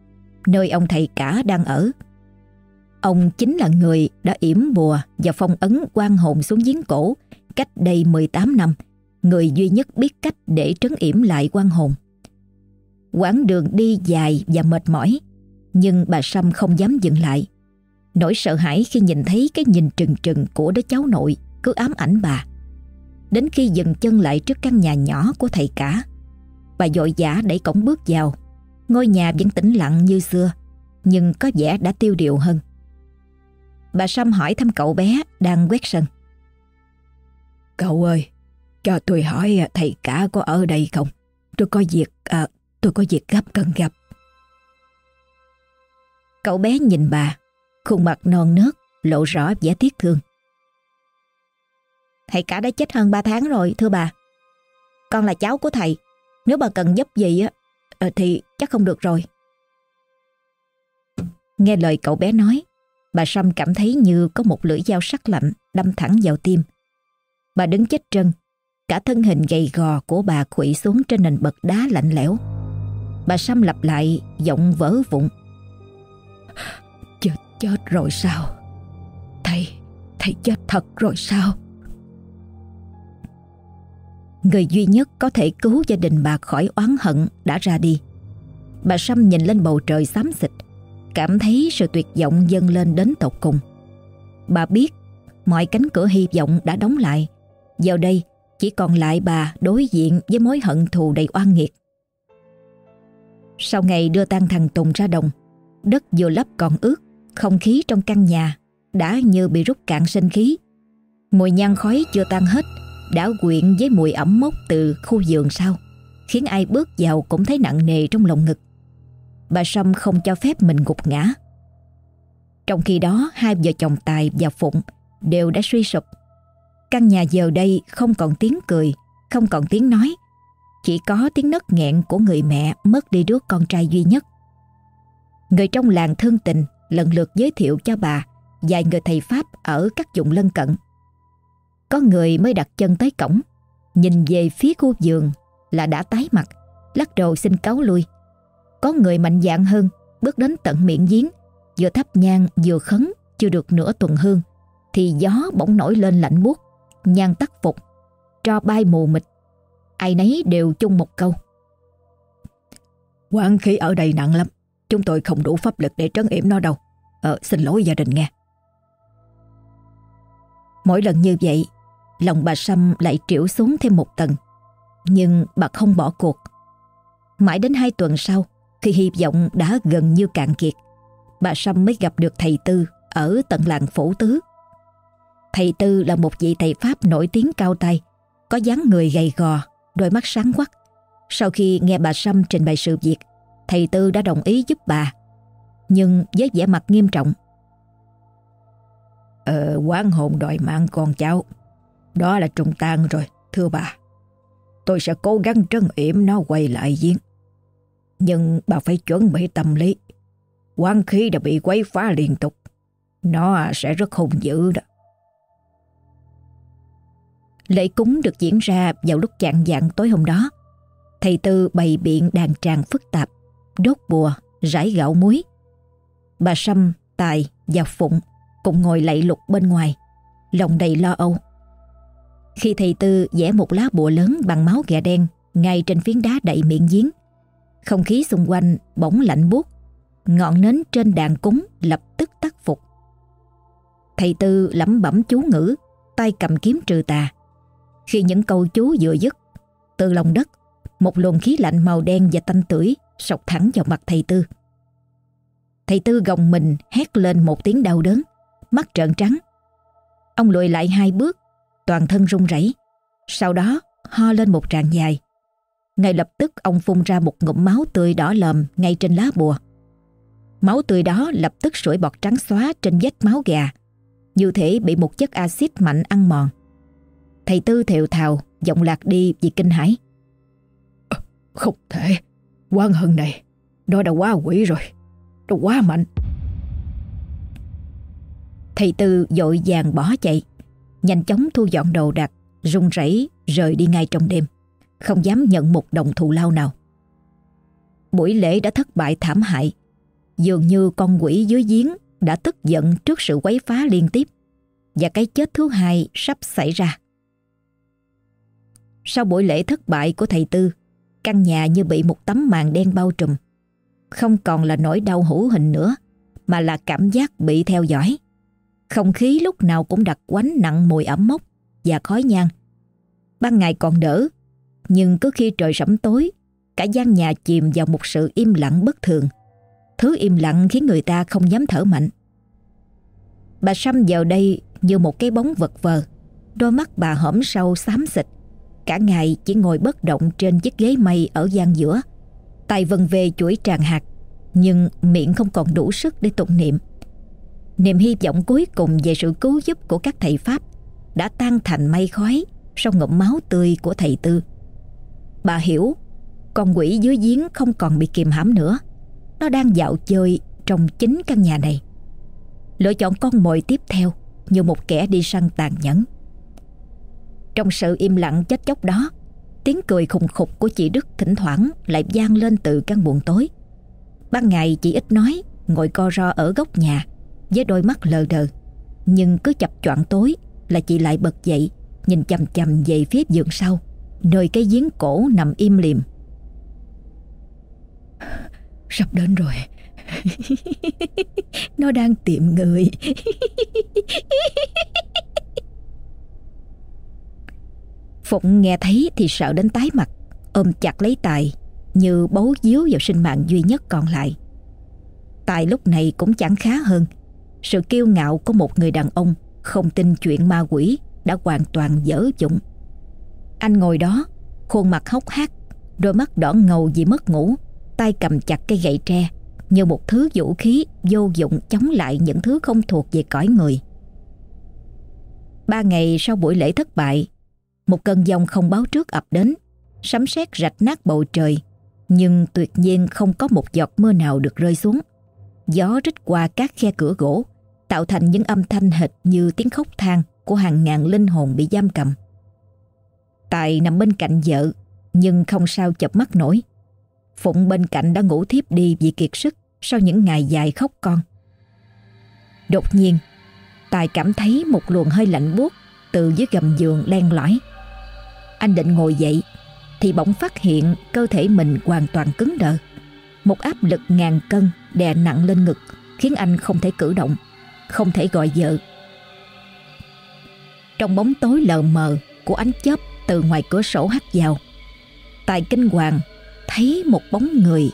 nơi ông thầy cả đang ở. Ông chính là người đã yểm bùa và phong ấn quan hồn xuống giếng cổ cách đây 18 năm, người duy nhất biết cách để trấn yểm lại quan hồn. Quãng đường đi dài và mệt mỏi, nhưng bà Sâm không dám dừng lại. Nỗi sợ hãi khi nhìn thấy cái nhìn trừng trừng của đứa cháu nội cứ ám ảnh bà. Đến khi dừng chân lại trước căn nhà nhỏ của thầy cả, bà dội dã đẩy cổng bước vào. Ngôi nhà vẫn tĩnh lặng như xưa, nhưng có vẻ đã tiêu điều hơn. Bà Sâm hỏi thăm cậu bé đang quét sân. Cậu ơi, cho tôi hỏi à, thầy cả có ở đây không? Tôi có việc, à, tôi có việc gấp cần gặp. Cậu bé nhìn bà, khuôn mặt non nớt, lộ rõ vẻ tiếc thương. Thầy cả đã chết hơn 3 tháng rồi, thưa bà. Con là cháu của thầy, nếu bà cần giúp gì á, ờ, thì chắc không được rồi. Nghe lời cậu bé nói, bà Sâm cảm thấy như có một lưỡi dao sắc lạnh đâm thẳng vào tim. Bà đứng chết trân, cả thân hình gầy gò của bà khuỵu xuống trên nền bậc đá lạnh lẽo. Bà Sâm lặp lại giọng vỡ vụn. Chết chết rồi sao? Thầy, thầy chết thật rồi sao? Người duy nhất có thể cứu gia đình bà khỏi oán hận đã ra đi. Bà Sâm nhìn lên bầu trời xám xịt, cảm thấy sự tuyệt vọng dâng lên đến tột cùng. Bà biết mọi cánh cửa hy vọng đã đóng lại. Giờ đây chỉ còn lại bà đối diện với mối hận thù đầy oan nghiệt. Sau ngày đưa tang thằng Tùng ra đồng, đất vừa lấp còn ướt, không khí trong căn nhà đã như bị rút cạn sinh khí. Mùi nhang khói chưa tan hết, đã quyện với mùi ẩm mốc từ khu vườn sau, khiến ai bước vào cũng thấy nặng nề trong lòng ngực. Bà Sâm không cho phép mình gục ngã. Trong khi đó, hai vợ chồng Tài và Phụng đều đã suy sụp. Căn nhà giờ đây không còn tiếng cười, không còn tiếng nói, chỉ có tiếng nấc nghẹn của người mẹ mất đi đứa con trai duy nhất. Người trong làng thương tình lần lượt giới thiệu cho bà vài người thầy Pháp ở các vùng lân cận. Có người mới đặt chân tới cổng, nhìn về phía khu vườn là đã tái mặt, lắc đầu xin cáo lui. Có người mạnh dạn hơn, bước đến tận miệng giếng, vừa thắp nhang vừa khấn, chưa được nửa tuần hương, thì gió bỗng nổi lên lạnh buốt, nhang tắt phục, cho bay mù mịt. Ai nấy đều chung một câu. Quán khí ở đây nặng lắm, chúng tôi không đủ pháp lực để trấn yểm nó đâu. Ờ, xin lỗi gia đình nghe. Mỗi lần như vậy, lòng bà Sâm lại triểu xuống thêm một tầng. Nhưng bà không bỏ cuộc. Mãi đến hai tuần sau, khi hy vọng đã gần như cạn kiệt, bà Sâm mới gặp được thầy Tư ở tận làng Phổ Tứ. Thầy Tư là một vị thầy Pháp nổi tiếng cao tay, có dáng người gầy gò, đôi mắt sáng quắc. Sau khi nghe bà Sâm trình bày sự việc, thầy Tư đã đồng ý giúp bà, nhưng với vẻ mặt nghiêm trọng. Ờ, quán hồn đòi mạng con cháu. Đó là trùng tang rồi, thưa bà. Tôi sẽ cố gắng trấn yểm nó quay lại giếng. Nhưng bà phải chuẩn bị tâm lý. Quán khí đã bị quấy phá liên tục. Nó sẽ rất hung dữ đó. Lễ cúng được diễn ra vào lúc chạng vạng tối hôm đó. Thầy Tư bày biện đàn tràng phức tạp, đốt bùa, rải gạo muối. Bà Sâm, Tài và Phụng cùng ngồi lạy lục bên ngoài, lòng đầy lo âu. Khi thầy Tư vẽ một lá bùa lớn bằng máu gà đen ngay trên phiến đá đậy miệng giếng, không khí xung quanh bỗng lạnh buốt, ngọn nến trên đàn cúng lập tức tắt phục. Thầy Tư lẩm bẩm chú ngữ, tay cầm kiếm trừ tà. Khi những câu chú vừa dứt, từ lòng đất, một luồng khí lạnh màu đen và tanh tưởi sọc thẳng vào mặt thầy Tư. Thầy Tư gồng mình hét lên một tiếng đau đớn, mắt trợn trắng. Ông lùi lại hai bước, toàn thân run rẩy. Sau đó ho lên một tràng dài. Ngay lập tức ông phun ra một ngụm máu tươi đỏ lòm ngay trên lá bùa. Máu tươi đó lập tức sủi bọt trắng xóa trên vết máu gà, như thể bị một chất axit mạnh ăn mòn. Thầy Tư thều thào, giọng lạc đi vì kinh hãi. Không thể, quan hận này, đó đã quá quỷ rồi, nó quá mạnh. Thầy Tư dội vàng bỏ chạy, nhanh chóng thu dọn đồ đạc, run rẩy rời đi ngay trong đêm, không dám nhận một đồng thù lao nào. Buổi lễ đã thất bại thảm hại, dường như con quỷ dưới giếng đã tức giận trước sự quấy phá liên tiếp và cái chết thứ hai sắp xảy ra. Sau buổi lễ thất bại của thầy Tư, căn nhà như bị một tấm màn đen bao trùm. Không còn là nỗi đau hữu hình nữa, mà là cảm giác bị theo dõi. Không khí lúc nào cũng đặt quánh nặng mùi ẩm mốc và khói nhang. Ban ngày còn đỡ, nhưng cứ khi trời sẫm tối, cả gian nhà chìm vào một sự im lặng bất thường. Thứ im lặng khiến người ta không dám thở mạnh. Bà Sâm vào đây như một cái bóng vật vờ, đôi mắt bà hõm sâu xám xịt. Cả ngày chỉ ngồi bất động trên chiếc ghế mây ở gian giữa, tay vần về chuỗi tràng hạt, nhưng miệng không còn đủ sức để tụng niệm. Niềm hy vọng cuối cùng về sự cứu giúp của các thầy Pháp đã tan thành mây khói sau ngụm máu tươi của thầy Tư. Bà hiểu con quỷ dưới giếng không còn bị kìm hãm nữa. Nó đang dạo chơi trong chính căn nhà này. Lựa chọn con mồi tiếp theo như một kẻ đi săn tàn nhẫn. Trong sự im lặng chết chóc đó, tiếng cười khùng khục của chị Đức thỉnh thoảng lại vang lên từ căn buồng tối. Ban ngày chị ít nói, ngồi co ro ở góc nhà với đôi mắt lờ đờ. Nhưng cứ chập choạng tối là chị lại bật dậy, nhìn chầm chầm về phía giường sau, nơi cái giếng cổ nằm im liềm. Sắp đến rồi. Nó đang tìm người. Phụng nghe thấy thì sợ đến tái mặt, ôm chặt lấy Tài như bấu díu vào sinh mạng duy nhất còn lại. Tài lúc này cũng chẳng khá hơn. Sự kiêu ngạo của một người đàn ông không tin chuyện ma quỷ đã hoàn toàn dở dụng. Anh ngồi đó, khuôn mặt hốc hác, đôi mắt đỏ ngầu vì mất ngủ, tay cầm chặt cây gậy tre như một thứ vũ khí vô dụng chống lại những thứ không thuộc về cõi người. Ba ngày sau buổi lễ thất bại, một cơn giông không báo trước ập đến, sấm sét rạch nát bầu trời, nhưng tuyệt nhiên không có một giọt mưa nào được rơi xuống. Gió rít qua các khe cửa gỗ, tạo thành những âm thanh hệt như tiếng khóc than của hàng ngàn linh hồn bị giam cầm. Tài nằm bên cạnh vợ, nhưng không sao chập mắt nổi. Phụng bên cạnh đã ngủ thiếp đi vì kiệt sức sau những ngày dài khóc con. Đột nhiên, Tài cảm thấy một luồng hơi lạnh buốt từ dưới gầm giường len lỏi. Anh định ngồi dậy thì bỗng phát hiện cơ thể mình hoàn toàn cứng đờ. Một áp lực ngàn cân đè nặng lên ngực khiến anh không thể cử động, không thể gọi vợ. Trong bóng tối lờ mờ của ánh chớp từ ngoài cửa sổ hắt vào, Tài kinh hoàng thấy một bóng người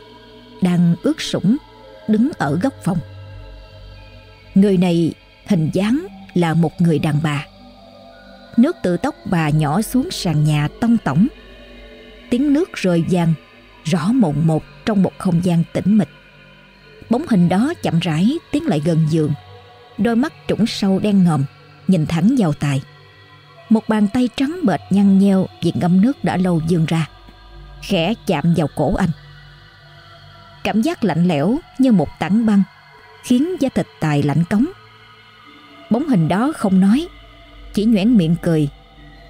đang ướt sũng đứng ở góc phòng. Người này hình dáng là một người đàn bà. Nước từ tóc bà nhỏ xuống sàn nhà tông tổng. Tiếng nước rơi vang rõ mộng một trong một không gian tĩnh mịch. Bóng hình đó chậm rãi tiến lại gần giường. Đôi mắt trũng sâu đen ngòm nhìn thẳng vào tài. Một bàn tay trắng bệt nhăn nheo vì ngâm nước đã lâu dường ra. Khẽ chạm vào cổ anh. Cảm giác lạnh lẽo như một tảng băng khiến da thịt tài lạnh cống. Bóng hình đó không nói, chỉ nhoẻn miệng cười.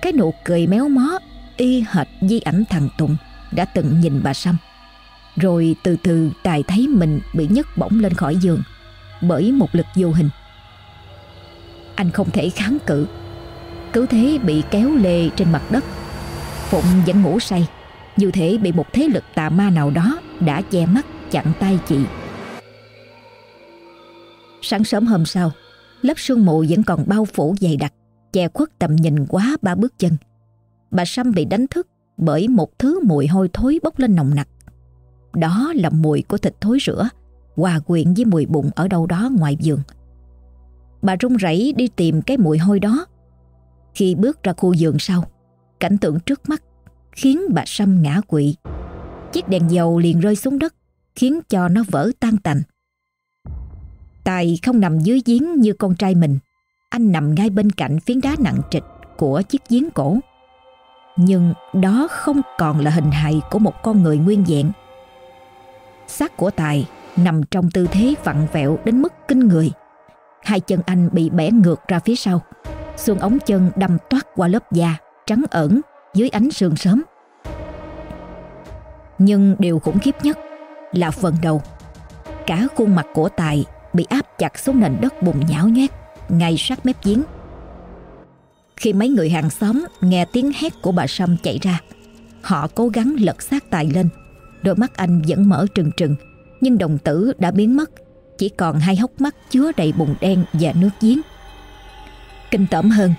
Cái nụ cười méo mó y hệt di ảnh thằng Tùng đã từng nhìn bà Sâm. Rồi từ từ Tài thấy mình bị nhấc bổng lên khỏi giường bởi một lực vô hình. Anh không thể kháng cự, cứ thế bị kéo lê trên mặt đất. Phụng vẫn ngủ say, như thể bị một thế lực tà ma nào đó đã che mắt chặn tay chị. Sáng sớm hôm sau, lớp sương mù vẫn còn bao phủ dày đặc, che khuất tầm nhìn quá ba bước chân. Bà Sâm bị đánh thức bởi một thứ mùi hôi thối bốc lên nồng nặc. Đó là mùi của thịt thối rữa, hòa quyện với mùi bụng ở đâu đó ngoài giường. Bà run rẩy đi tìm cái mùi hôi đó. Khi bước ra khu giường sau, cảnh tượng trước mắt khiến bà Sâm ngã quỵ. Chiếc đèn dầu liền rơi xuống đất, khiến cho nó vỡ tan tành. Tài không nằm dưới giếng như con trai mình. Anh nằm ngay bên cạnh phiến đá nặng trịch của chiếc giếng cổ. Nhưng đó không còn là hình hài của một con người nguyên vẹn. Xác của Tài nằm trong tư thế vặn vẹo đến mức kinh người. Hai chân anh bị bẻ ngược ra phía sau. Xương ống chân đâm toát qua lớp da, trắng ẩn dưới ánh sương sớm. Nhưng điều khủng khiếp nhất là phần đầu. Cả khuôn mặt của Tài bị áp chặt xuống nền đất bùn nhão nhét ngay sát mép giếng. Khi mấy người hàng xóm nghe tiếng hét của bà Sâm chạy ra, họ cố gắng lật xác Tài lên. Đôi mắt anh vẫn mở trừng trừng, nhưng đồng tử đã biến mất, chỉ còn hai hốc mắt chứa đầy bùn đen và nước giếng. Kinh tởm hơn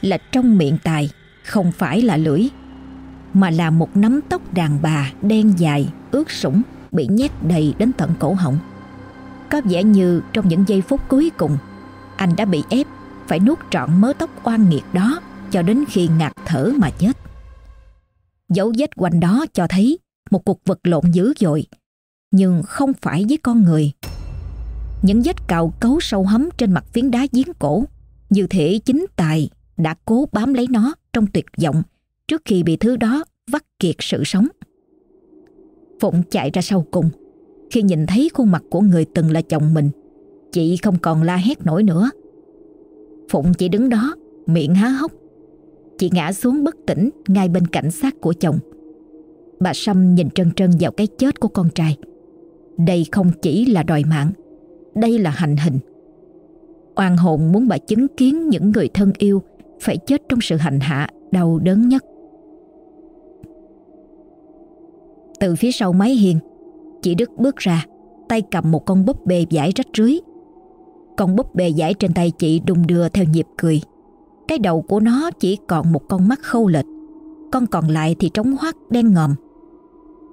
là trong miệng Tài không phải là lưỡi, mà là một nắm tóc đàn bà đen dài, ướt sũng bị nhét đầy đến tận cổ họng. Có vẻ như trong những giây phút cuối cùng, anh đã bị ép phải nuốt trọn mớ tóc oan nghiệt đó cho đến khi ngạt thở mà chết. Dấu vết quanh đó cho thấy một cuộc vật lộn dữ dội, nhưng không phải với con người. Những vết cào cấu sâu hấm trên mặt phiến đá giếng cổ, như thể chính tài đã cố bám lấy nó trong tuyệt vọng trước khi bị thứ đó vắt kiệt sự sống. Phụng chạy ra sau cùng, Khi nhìn thấy khuôn mặt của người từng là chồng mình Chị không còn la hét nổi nữa. Phụng chỉ đứng đó, Miệng há hốc. Chị ngã xuống bất tỉnh, Ngay bên cạnh xác của chồng. Bà Sâm nhìn trân trân vào cái chết của con trai. Đây không chỉ là đòi mạng, Đây là hành hình. Oan hồn muốn bà chứng kiến những người thân yêu Phải chết trong sự hành hạ đau đớn nhất. Từ phía sau mái hiên, Chị Đức bước ra, Tay cầm một con búp bê giải rách rưới. Con búp bê giải trên tay chị đung đưa theo nhịp cười. Cái đầu của nó chỉ còn một con mắt khâu lệch, Con còn lại thì trống hoác đen ngòm.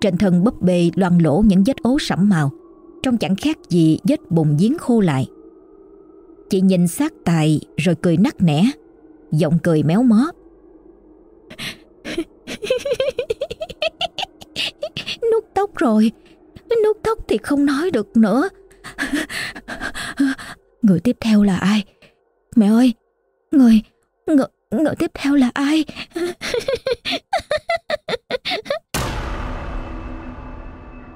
Trên thân búp bê loang lỗ những vết ố sẫm màu, Trông chẳng khác gì vết bùn giếng khô lại. Chị nhìn sát tài rồi cười nắc nẻ, Giọng cười méo mó. Nút tóc rồi Nút tóc thì không nói được nữa. Người tiếp theo là ai? Mẹ ơi Người Người, người tiếp theo là ai?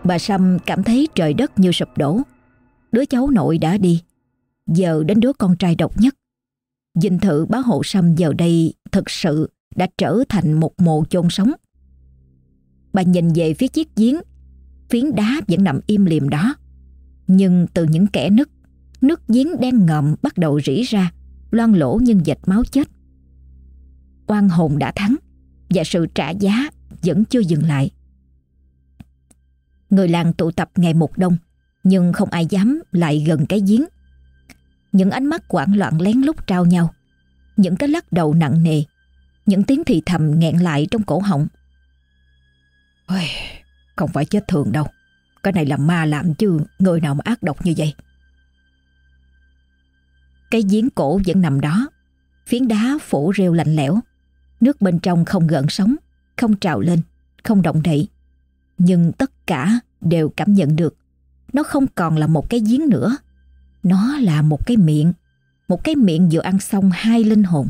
Bà Sâm cảm thấy trời đất như sụp đổ. Đứa cháu nội đã đi. Giờ đến đứa con trai độc nhất. Dinh thự bá hộ Sâm giờ đây thực sự đã trở thành một mộ chôn sống. Bà nhìn về phía chiếc giếng, phiến đá vẫn nằm im liềm đó. Nhưng từ những kẻ nứt, nước giếng đen ngậm bắt đầu rỉ ra, loang lỗ nhưng dịch máu chết. Oan hồn đã thắng và sự trả giá vẫn chưa dừng lại. Người làng tụ tập ngày một đông, nhưng không ai dám lại gần cái giếng. Những ánh mắt quảng loạn lén lút trao nhau, những cái lắc đầu nặng nề, những tiếng thì thầm nghẹn lại trong cổ họng. Ôi, không phải chết thường đâu, cái này là ma làm chứ người nào mà ác độc như vậy. Cái giếng cổ vẫn nằm đó, phiến đá phủ rêu lạnh lẽo, nước bên trong không gợn sóng, không trào lên, không động đậy. Nhưng tất cả đều cảm nhận được nó không còn là một cái giếng nữa. Nó là một cái miệng Một cái miệng vừa ăn xong hai linh hồn.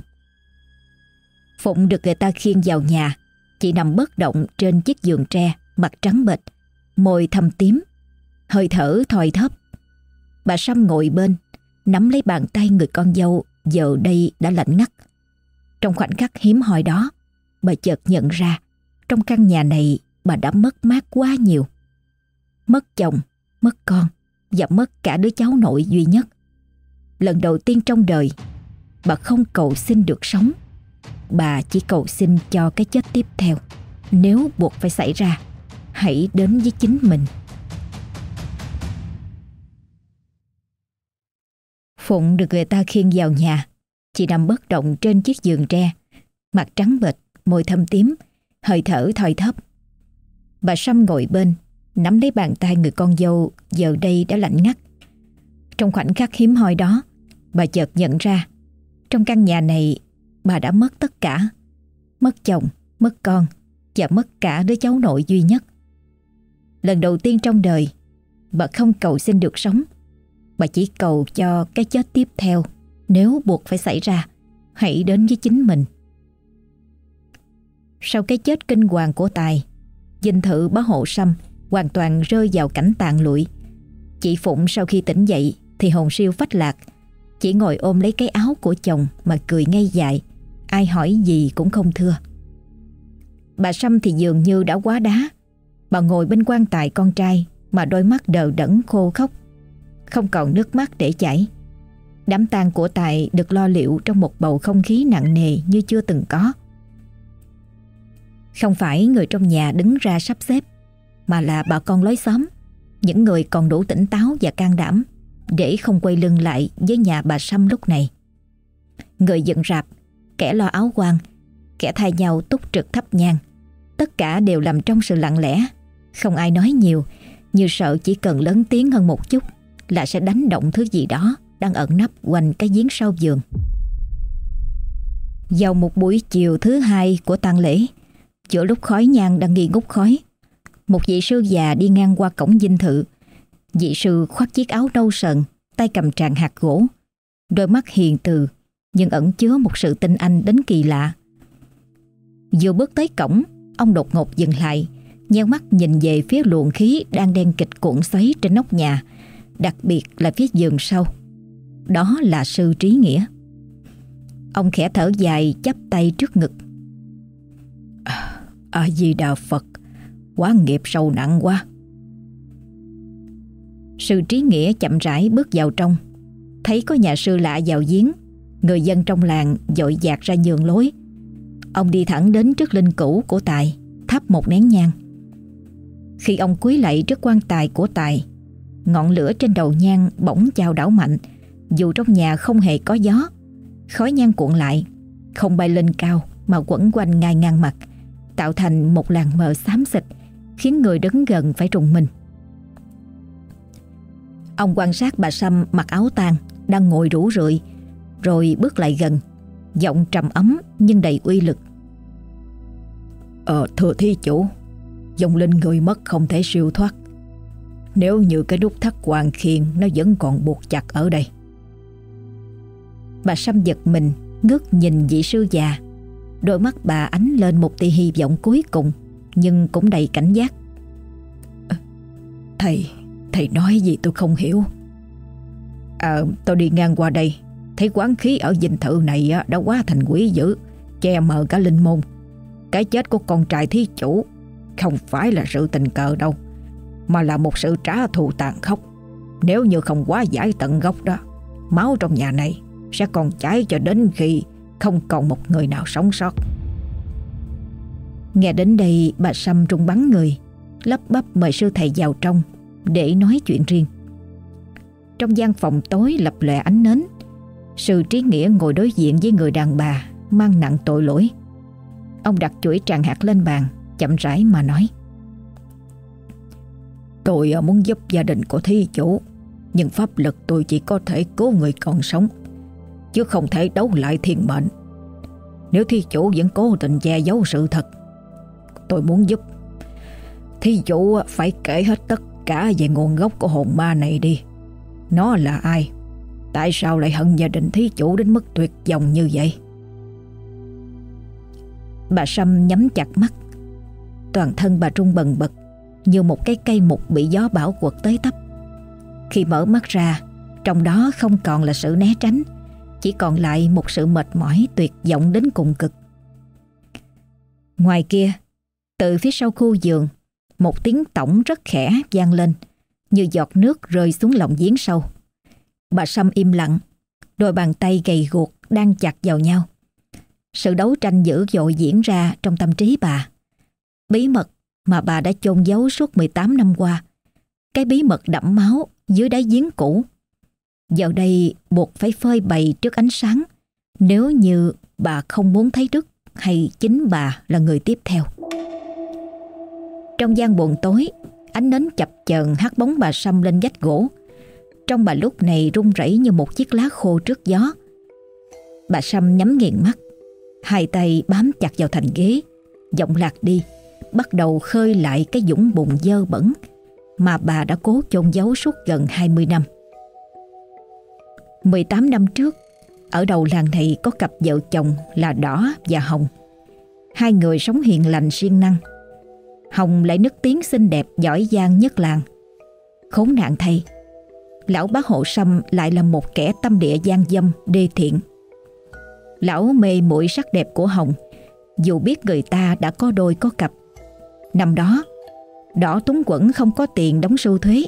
Phụng được người ta khiêng vào nhà Chị nằm bất động trên chiếc giường tre Mặt trắng bệch Môi thâm tím Hơi thở thoi thấp Bà Sâm ngồi bên Nắm lấy bàn tay người con dâu Giờ đây đã lạnh ngắt Trong khoảnh khắc hiếm hoi đó Bà chợt nhận ra Trong căn nhà này bà đã mất mát quá nhiều Mất chồng, mất con và mất cả đứa cháu nội duy nhất. Lần đầu tiên trong đời, bà không cầu xin được sống. Bà chỉ cầu xin cho cái chết tiếp theo. Nếu buộc phải xảy ra, hãy đến với chính mình. Phụng được người ta khiêng vào nhà. Chị nằm bất động trên chiếc giường tre, mặt trắng bệch, môi thâm tím, hơi thở thoi thấp. Bà Sâm ngồi bên, nắm lấy bàn tay người con dâu giờ đây đã lạnh ngắt. Trong khoảnh khắc hiếm hoi đó, bà chợt nhận ra, trong căn nhà này bà đã mất tất cả. Mất chồng, mất con và mất cả đứa cháu nội duy nhất. Lần đầu tiên trong đời, bà không cầu xin được sống. Bà chỉ cầu cho cái chết tiếp theo nếu buộc phải xảy ra, hãy đến với chính mình. Sau cái chết kinh hoàng của Tài, dinh thự bá hộ Sâm hoàn toàn rơi vào cảnh tàn lụi. Chị Phụng sau khi tỉnh dậy thì hồn siêu phách lạc. Chỉ ngồi ôm lấy cái áo của chồng mà cười ngây dại. Ai hỏi gì cũng không thưa. Bà Sâm thì dường như đã quá đá. Bà ngồi bên quan tài con trai mà đôi mắt đờ đẫn khô khóc. Không còn nước mắt để chảy. Đám tang của Tài được lo liệu trong một bầu không khí nặng nề như chưa từng có. Không phải người trong nhà đứng ra sắp xếp mà là bà con lối xóm, những người còn đủ tỉnh táo và can đảm để không quay lưng lại với nhà bà Sâm lúc này. Người dựng rạp, kẻ lo áo quan, kẻ thay nhau túc trực thắp nhang, tất cả đều làm trong sự lặng lẽ, không ai nói nhiều, như sợ chỉ cần lớn tiếng hơn một chút là sẽ đánh động thứ gì đó đang ẩn nấp quanh cái giếng sau giường. Vào một buổi chiều thứ hai của tang lễ, giữa lúc khói nhang đang nghi ngút khói, một vị sư già đi ngang qua cổng dinh thự. Vị sư khoác chiếc áo nâu sần, tay cầm tràng hạt gỗ. Đôi mắt hiền từ, nhưng ẩn chứa một sự tinh anh đến kỳ lạ. Vừa bước tới cổng, ông đột ngột dừng lại, Nheo mắt nhìn về phía luồng khí đang đen kịch cuộn xoáy trên nóc nhà, đặc biệt là phía giường sau. Đó là sư trí nghĩa. Ông khẽ thở dài chắp tay trước ngực. A Di Đà Phật, quá nghiệp sâu nặng quá. Sư trí nghĩa chậm rãi bước vào trong, thấy có nhà sư lạ vào giếng, người dân trong làng dội dạt ra nhường lối. Ông đi thẳng đến trước linh cữu của Tài, thắp một nén nhang. Khi ông cúi lạy trước quan tài của Tài, ngọn lửa trên đầu nhang bỗng chào đảo mạnh, dù trong nhà không hề có gió. Khói nhang cuộn lại, không bay lên cao mà quẩn quanh ngay ngang mặt, tạo thành một làn mờ xám xịt, khiến người đứng gần phải trùng mình. Ông quan sát bà Sâm mặc áo tang đang ngồi rủ rượi, rồi bước lại gần, giọng trầm ấm nhưng đầy uy lực. Ờ, thưa thí chủ, dòng linh người mất không thể siêu thoát. Nếu như cái nút thắt hoàng khiên nó vẫn còn buộc chặt ở đây. Bà Sâm giật mình, ngước nhìn vị sư già. Đôi mắt bà ánh lên một tia hy vọng cuối cùng, nhưng cũng đầy cảnh giác. Ờ, thầy, thầy nói gì tôi không hiểu. À, tôi đi ngang qua đây, thấy quán khí ở dinh thự này đã quá thành quỷ dữ, che mờ cả linh môn. Cái chết của con trai thí chủ không phải là sự tình cờ đâu, mà là một sự trả thù tàn khốc. Nếu như không quá giải tận gốc đó, máu trong nhà này sẽ còn cháy cho đến khi không còn một người nào sống sót. Nghe đến đây bà Sâm trung bắn người, lấp bắp mời sư thầy vào trong để nói chuyện riêng. Trong gian phòng tối lập lòe ánh nến, sư trí nghĩa ngồi đối diện với người đàn bà mang nặng tội lỗi. Ông đặt chuỗi tràng hạt lên bàn, chậm rãi mà nói. Tôi à, muốn giúp gia đình của thí chủ, nhưng pháp lực tôi chỉ có thể cứu người còn sống chứ không thể đấu lại thiên mệnh. Nếu thi chủ vẫn cố tình che giấu sự thật, tôi muốn giúp. Thi chủ à, phải kể hết tất cả về nguồn gốc của hồn ma này đi. Nó là ai? Tại sao lại hận gia đình thí chủ đến mức tuyệt vọng như vậy? Bà Sâm nhắm chặt mắt. Toàn thân bà trung bần bật như một cái cây mục bị gió bão quật tới tấp. Khi mở mắt ra, trong đó không còn là sự né tránh chỉ còn lại một sự mệt mỏi tuyệt vọng đến cùng cực. Ngoài kia, từ phía sau khu giường, một tiếng tổng rất khẽ vang lên, như giọt nước rơi xuống lòng giếng sâu. Bà Sâm im lặng, đôi bàn tay gầy guộc đang chặt vào nhau. Sự đấu tranh dữ dội diễn ra trong tâm trí bà. Bí mật mà bà đã chôn giấu suốt 18 năm qua. Cái bí mật đẫm máu dưới đáy giếng cũ Giờ đây buộc phải phơi bày trước ánh sáng nếu như bà không muốn thấy Đức hay chính bà là người tiếp theo. Trong gian buồn tối, ánh nến chập chờn hắt bóng bà Sâm lên vách gỗ. Trong bà lúc này run rẩy như một chiếc lá khô trước gió. Bà Sâm nhắm nghiền mắt, hai tay bám chặt vào thành ghế, giọng lạc đi, bắt đầu khơi lại cái dũng bùn dơ bẩn mà bà đã cố chôn giấu suốt gần 20 năm. 18 năm trước, ở đầu làng này có cặp vợ chồng là Đỏ và Hồng. Hai người sống hiền lành siêng năng. Hồng lại nức tiếng xinh đẹp giỏi giang nhất làng. Khốn nạn thay, lão bác hộ sâm lại là một kẻ tâm địa gian dâm đê thiện. Lão mê mũi sắc đẹp của Hồng, dù biết người ta đã có đôi có cặp. Năm đó, Đỏ túng quẩn không có tiền đóng sưu thuế,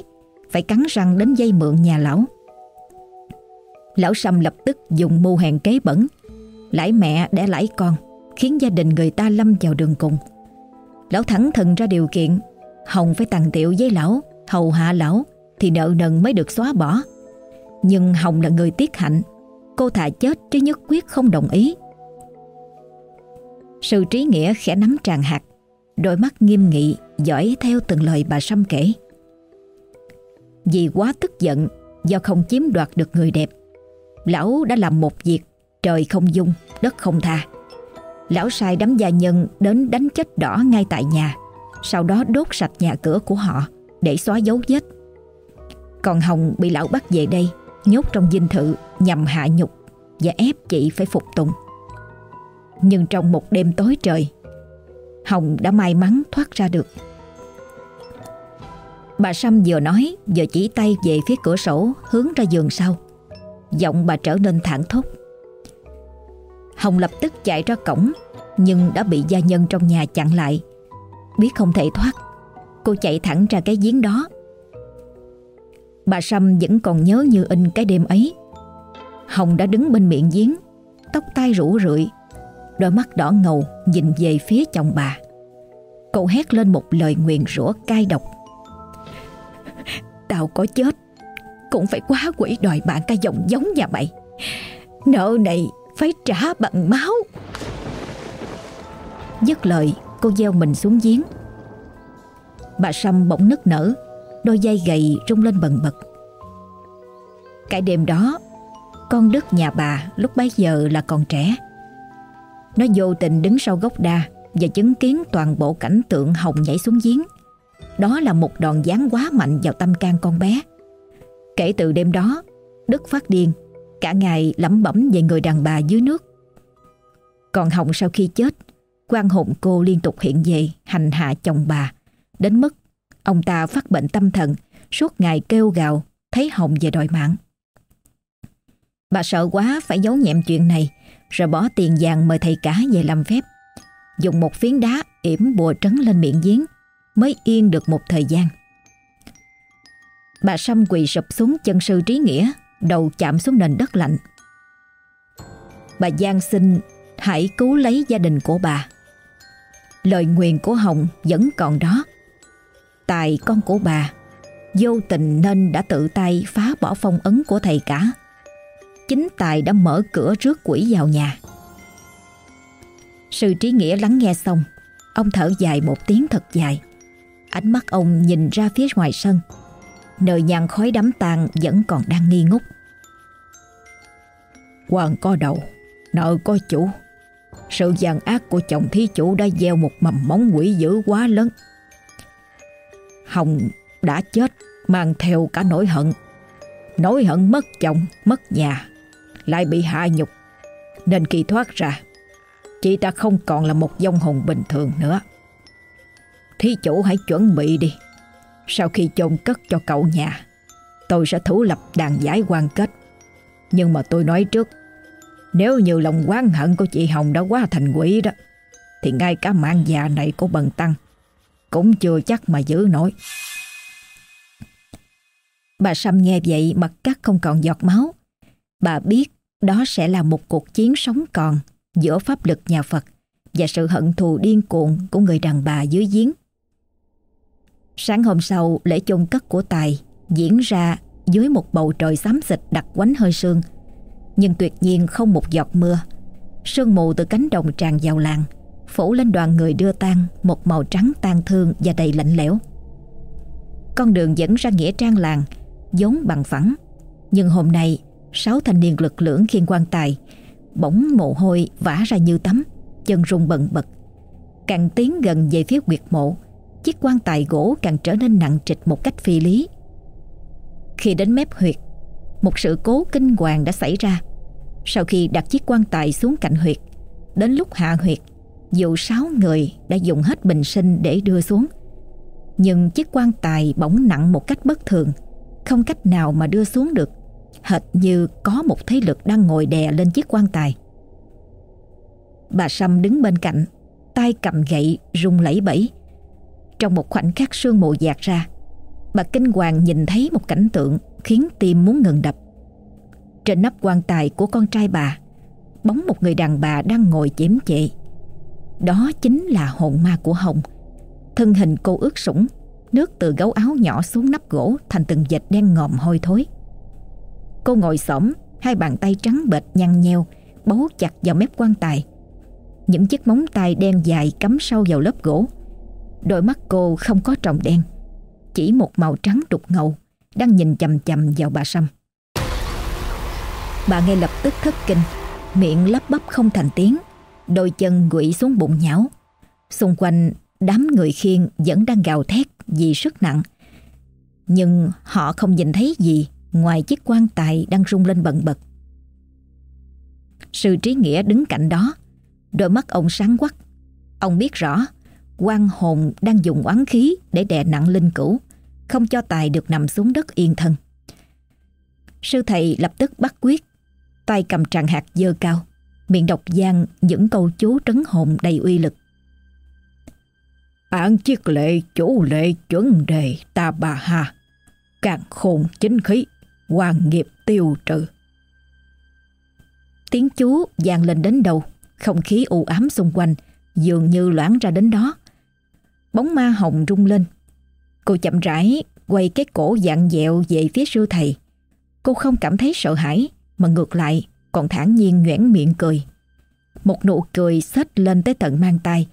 phải cắn răng đến dây mượn nhà lão. Lão Sâm lập tức dùng mưu hèn kế bẩn Lãi mẹ để lãi con Khiến gia đình người ta lâm vào đường cùng. Lão thẳng thừng ra điều kiện Hồng phải tặng tiệu với lão Hầu hạ lão Thì nợ nần mới được xóa bỏ. Nhưng Hồng là người tiết hạnh Cô thà chết chứ nhất quyết không đồng ý. Sự trí nghĩa khẽ nắm tràn hạt. Đôi mắt nghiêm nghị Dõi theo từng lời bà Sâm kể. Vì quá tức giận Do không chiếm đoạt được người đẹp Lão đã làm một việc Trời không dung, đất không tha. Lão sai đám gia nhân đến đánh chết đỏ ngay tại nhà Sau đó đốt sạch nhà cửa của họ Để xóa dấu vết. Còn Hồng bị lão bắt về đây Nhốt trong dinh thự nhằm hạ nhục Và ép chị phải phục tùng. Nhưng trong một đêm tối trời Hồng đã may mắn thoát ra được Bà Sâm vừa nói vừa chỉ tay về phía cửa sổ hướng ra giường sau. Giọng bà trở nên thẳng thốt. Hồng lập tức chạy ra cổng nhưng đã bị gia nhân trong nhà chặn lại. Biết không thể thoát, cô chạy thẳng ra cái giếng đó. Bà Sâm vẫn còn nhớ như in cái đêm ấy. Hồng đã đứng bên miệng giếng, tóc tai rủ rượi, đôi mắt đỏ ngầu nhìn về phía chồng bà. Cậu hét lên một lời nguyền rủa cay độc. Tao có chết, cũng phải quá quỷ đòi bạn cái dòng giống nhà mày. Nợ này phải trả bằng máu. Dứt lời, cô gieo mình xuống giếng. Bà Sâm bỗng nức nở, đôi dây gầy rung lên bần bật. Cái đêm đó, con Đức nhà bà lúc bấy giờ là còn trẻ. Nó vô tình đứng sau gốc đa và chứng kiến toàn bộ cảnh tượng Hồng nhảy xuống giếng. Đó là một đòn giáng quá mạnh vào tâm can con bé. Kể từ đêm đó, Đức phát điên, cả ngày lẩm bẩm về người đàn bà dưới nước. Còn Hồng sau khi chết, quan hồn cô liên tục hiện về hành hạ chồng bà, đến mức ông ta phát bệnh tâm thần, suốt ngày kêu gào thấy Hồng về đòi mạng. Bà sợ quá phải giấu nhẹm chuyện này, rồi bỏ tiền vàng mời thầy cả về làm phép. Dùng một phiến đá yểm bùa trấn lên miệng giếng, mới yên được một thời gian. Bà Sâm quỳ sụp xuống chân sư trí nghĩa, đầu chạm xuống nền đất lạnh. Bà Giang xin hãy cứu lấy gia đình của bà. Lời nguyện của Hồng vẫn còn đó. Tài con của bà vô tình nên đã tự tay phá bỏ phong ấn của thầy cả. Chính Tài đã mở cửa rước quỷ vào nhà. Sư trí nghĩa lắng nghe xong, ông thở dài một tiếng thật dài. Ánh mắt ông nhìn ra phía ngoài sân, nơi nhang khói đám tàn vẫn còn đang nghi ngút. Hoàng có đầu, nợ có chủ. Sự gian ác của chồng thí chủ đã gieo một mầm móng quỷ dữ quá lớn. Hồng đã chết mang theo cả nỗi hận. Nỗi hận mất chồng, mất nhà, lại bị hạ nhục. Nên khi thoát ra, chị ta không còn là một dông hồn bình thường nữa. Thí chủ hãy chuẩn bị đi. Sau khi chôn cất cho cậu nhà, tôi sẽ thủ lập đàn giải quan kết. Nhưng mà tôi nói trước, nếu như lòng oán hận của chị Hồng đã quá thành quỷ đó, thì ngay cả mạng già này của bần tăng cũng chưa chắc mà giữ nổi. Bà Sâm nghe vậy mặt cắt không còn giọt máu. Bà biết đó sẽ là một cuộc chiến sống còn giữa pháp lực nhà Phật và sự hận thù điên cuồng của người đàn bà dưới giếng. Sáng hôm sau, lễ chôn cất của Tài diễn ra dưới một bầu trời xám xịt đặc quánh hơi sương. Nhưng tuyệt nhiên không một giọt mưa. Sương mù từ cánh đồng tràn vào làng, phủ lên đoàn người đưa tang một màu trắng tang thương và đầy lạnh lẽo. Con đường dẫn ra nghĩa trang làng, vốn bằng phẳng. Nhưng hôm nay, sáu thanh niên lực lưỡng khiên quan tài, bỗng mồ hôi vã ra như tắm, chân rung bần bật. Càng tiến gần về phía quyệt mộ, chiếc quan tài gỗ càng trở nên nặng trịch một cách phi lý. Khi đến mép huyệt, một sự cố kinh hoàng đã xảy ra. Sau khi đặt chiếc quan tài xuống cạnh huyệt, đến lúc hạ huyệt, dù sáu người đã dùng hết bình sinh để đưa xuống. Nhưng chiếc quan tài bỗng nặng một cách bất thường, không cách nào mà đưa xuống được, hệt như có một thế lực đang ngồi đè lên chiếc quan tài. Bà Sâm đứng bên cạnh, tay cầm gậy rung lẫy bẩy. trong một khoảnh khắc sương mù dạt ra Bà kinh hoàng nhìn thấy một cảnh tượng Khiến tim muốn ngừng đập Trên nắp quan tài của con trai bà Bóng một người đàn bà đang ngồi chém chệ Đó chính là hồn ma của Hồng Thân hình cô ướt sũng Nước từ gấu áo nhỏ xuống nắp gỗ Thành từng vệt đen ngòm hôi thối Cô ngồi xổm, Hai bàn tay trắng bệch nhăn nheo, Bấu chặt vào mép quan tài. Những chiếc móng tay đen dài cắm sâu vào lớp gỗ. Đôi mắt cô không có tròng đen, Chỉ một màu trắng đục ngầu Đang nhìn chầm chầm vào bà Sâm. Bà ngay lập tức thất kinh, Miệng lắp bắp không thành tiếng, Đôi chân quỵ xuống bụng nhão. Xung quanh, đám người khiên Vẫn đang gào thét vì sức nặng. Nhưng họ không nhìn thấy gì. Ngoài chiếc quan tài đang rung lên bần bật Sư trí nghĩa đứng cạnh đó Đôi mắt ông sáng quắc Ông biết rõ quan hồn đang dùng oán khí để đè nặng linh cửu, không cho Tài được nằm xuống đất yên thân. Sư thầy lập tức bắt quyết, tay cầm tràng hạt dơ cao, miệng đọc gian những câu chú trấn hồn đầy uy lực. Án chiết lệ chủ lệ chuẩn đề ta bà hà, càng khôn chính khí, hoàng nghiệp tiêu trừ. Tiếng chú vang lên đến đầu, không khí u ám xung quanh dường như loãng ra đến đó. Bóng ma hồng rung lên. Cô chậm rãi quay cái cổ dạng dẹo về phía sư thầy. Cô không cảm thấy sợ hãi mà ngược lại còn thản nhiên nhoẻn miệng cười. Một nụ cười xếch lên tới tận mang tay